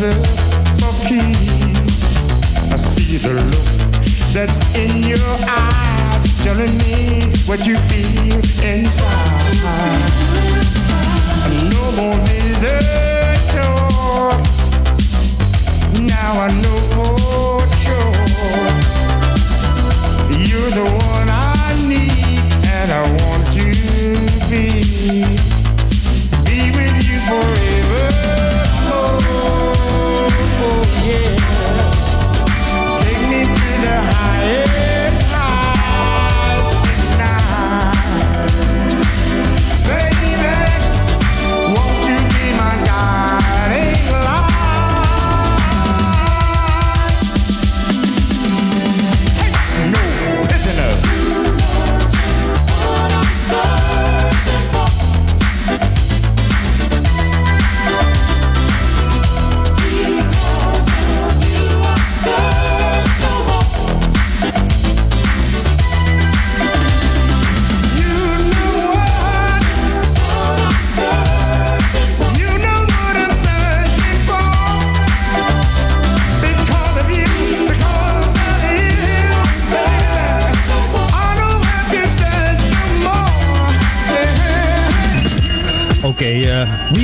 For keeps. I see the look that's in your eyes, telling me what you feel inside. No more visitor. Oh. Now I know for sure you're the one I need, and I want to be be with you forever.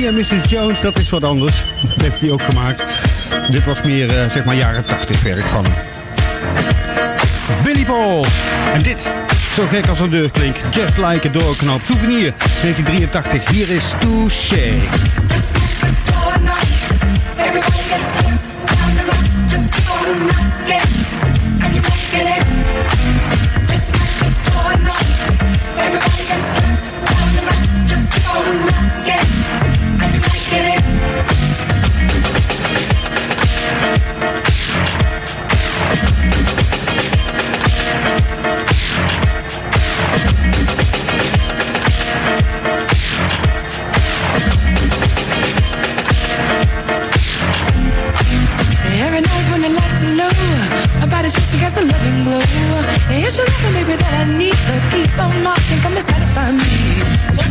And Mrs. Jones, dat is wat anders. Dat heeft hij ook gemaakt. Dit was meer, eh, zeg maar, jaren 80 werk van. Billy Paul. En dit, zo gek als een deurklink. Just like a doorknop. Souvenir, 1983. Hier is Touché. Every baby, that I need. So keep on knocking, come and satisfy me.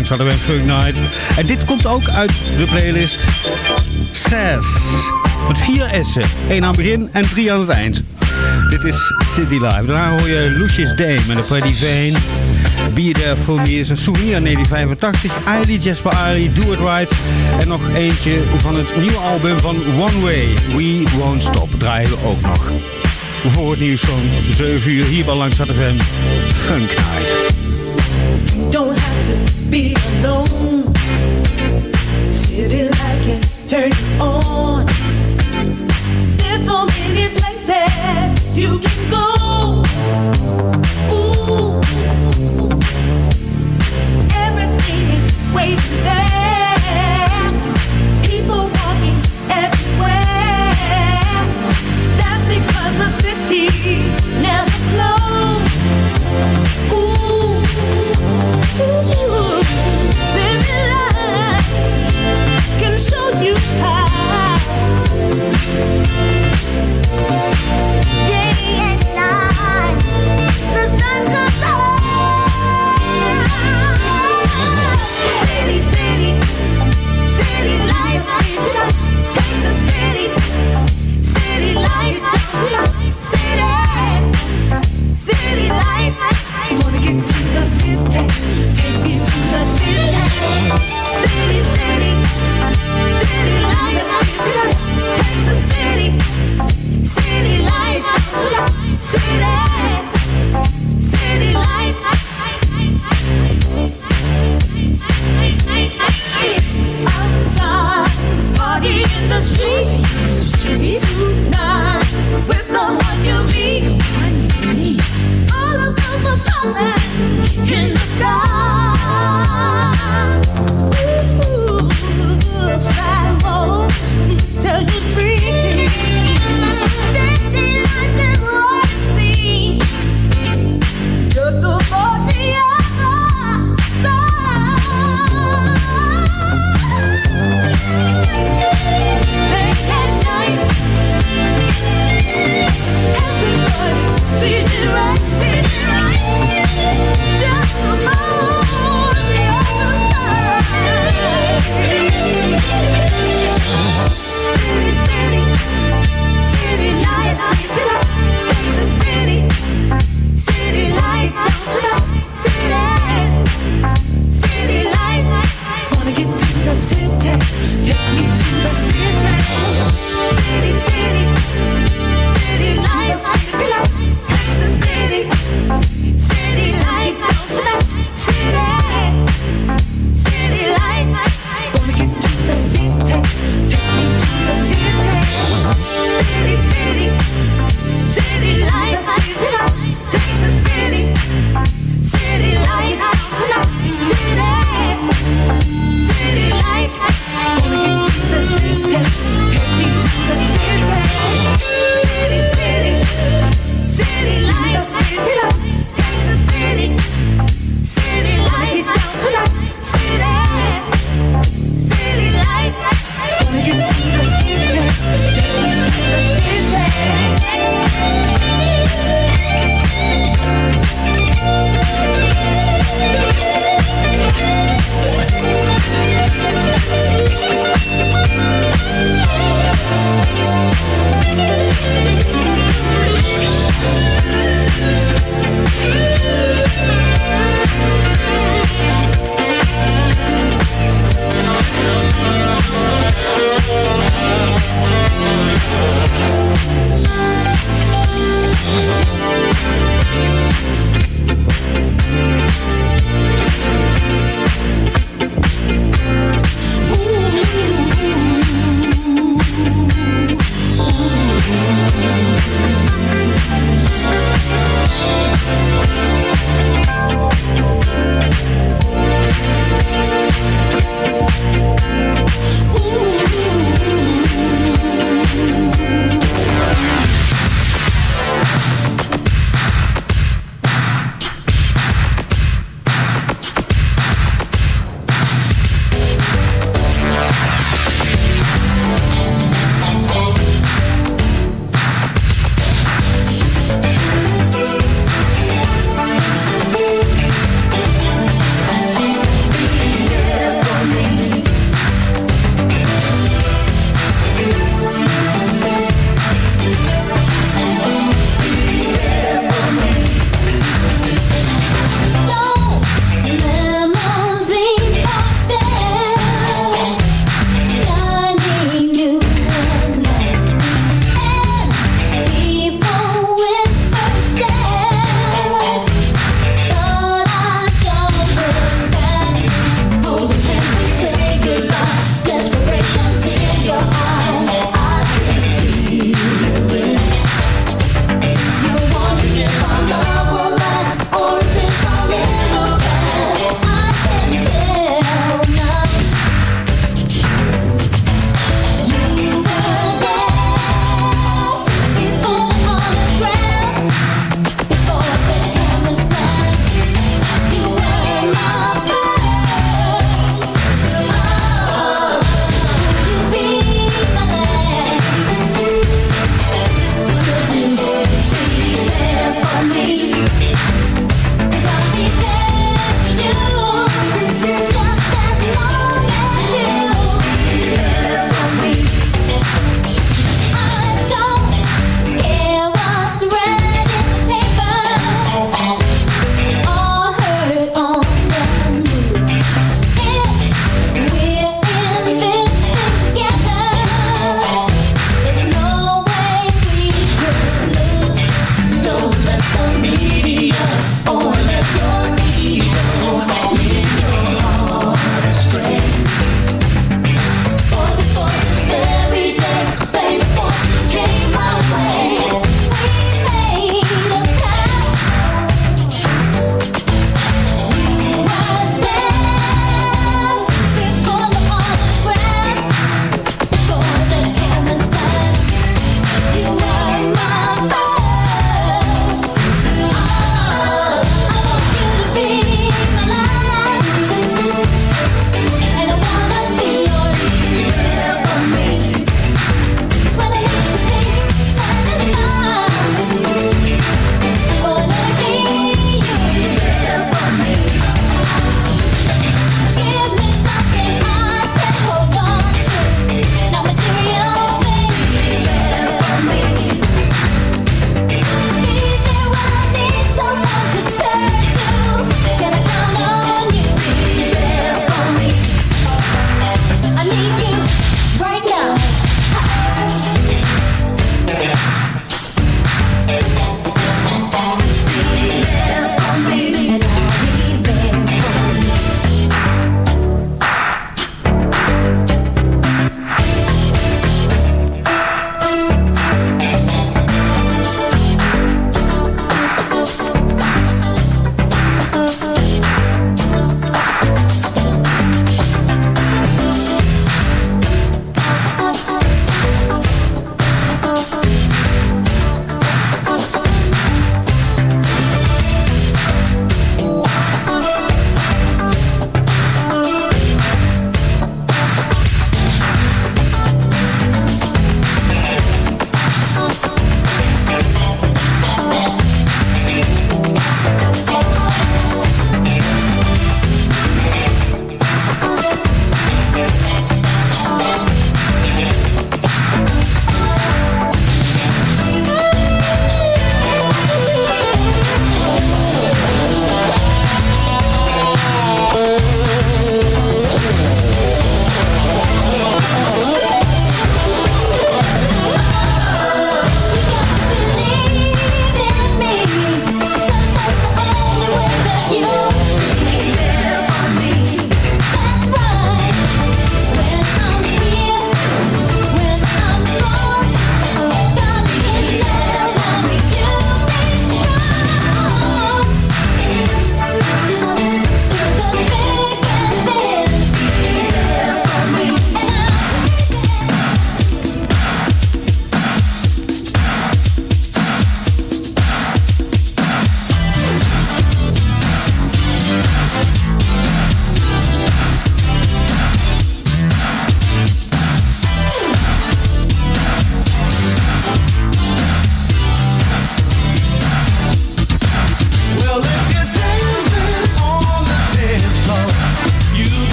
Langs hadden we een Funk Night. En dit komt ook uit de playlist. Sass. Met vier S'en. één aan het begin en drie aan het eind. Dit is City Live. Daarna hoor je Lucius Dame en de Pretty Vane. Be There For Me is een souvenir 1985. Eiley, Jasper Eiley, Do It Right. En nog eentje van het nieuwe album van One Way. We Won't Stop draaien we ook nog. Voor het nieuws van 7 uur hier bij Langs FM Funk Night. Don't have to be alone. City can turn you on. There's so many places you can go. Ooh, everything is waiting there. Ooh, Thank you.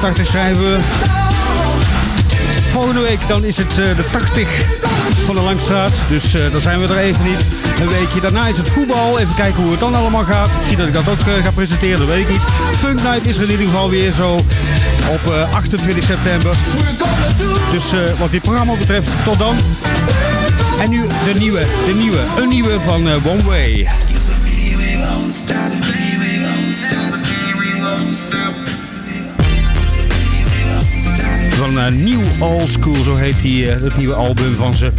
1987 schrijven we. Volgende week dan is het eh, de 80 van de Langstraat. Dus eh dan zijn we er even niet. Een weekje daarna is het voetbal. Even kijken hoe het dan allemaal gaat. Misschien dat ik dat ook eh, ga presenteren, dat weet ik niet. Funk Night is er in ieder geval weer zo op eh, 28 september. Dus eh, wat dit programma betreft, tot dan. En nu de nieuwe, de nieuwe, een nieuwe van eh, One Way. Van een nieuw old school, zo heet die, eh, het nieuwe album van ze.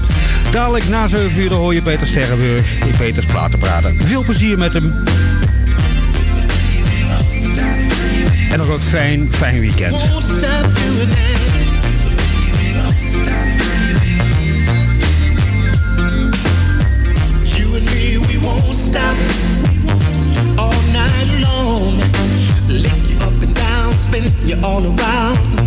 Dadelijk na 7 uur hoor je Peter Sterrenburg in Peters Platen praten. Veel plezier met hem. En nog een fijn, fijn weekend. All night long. You up and down, spin you all around.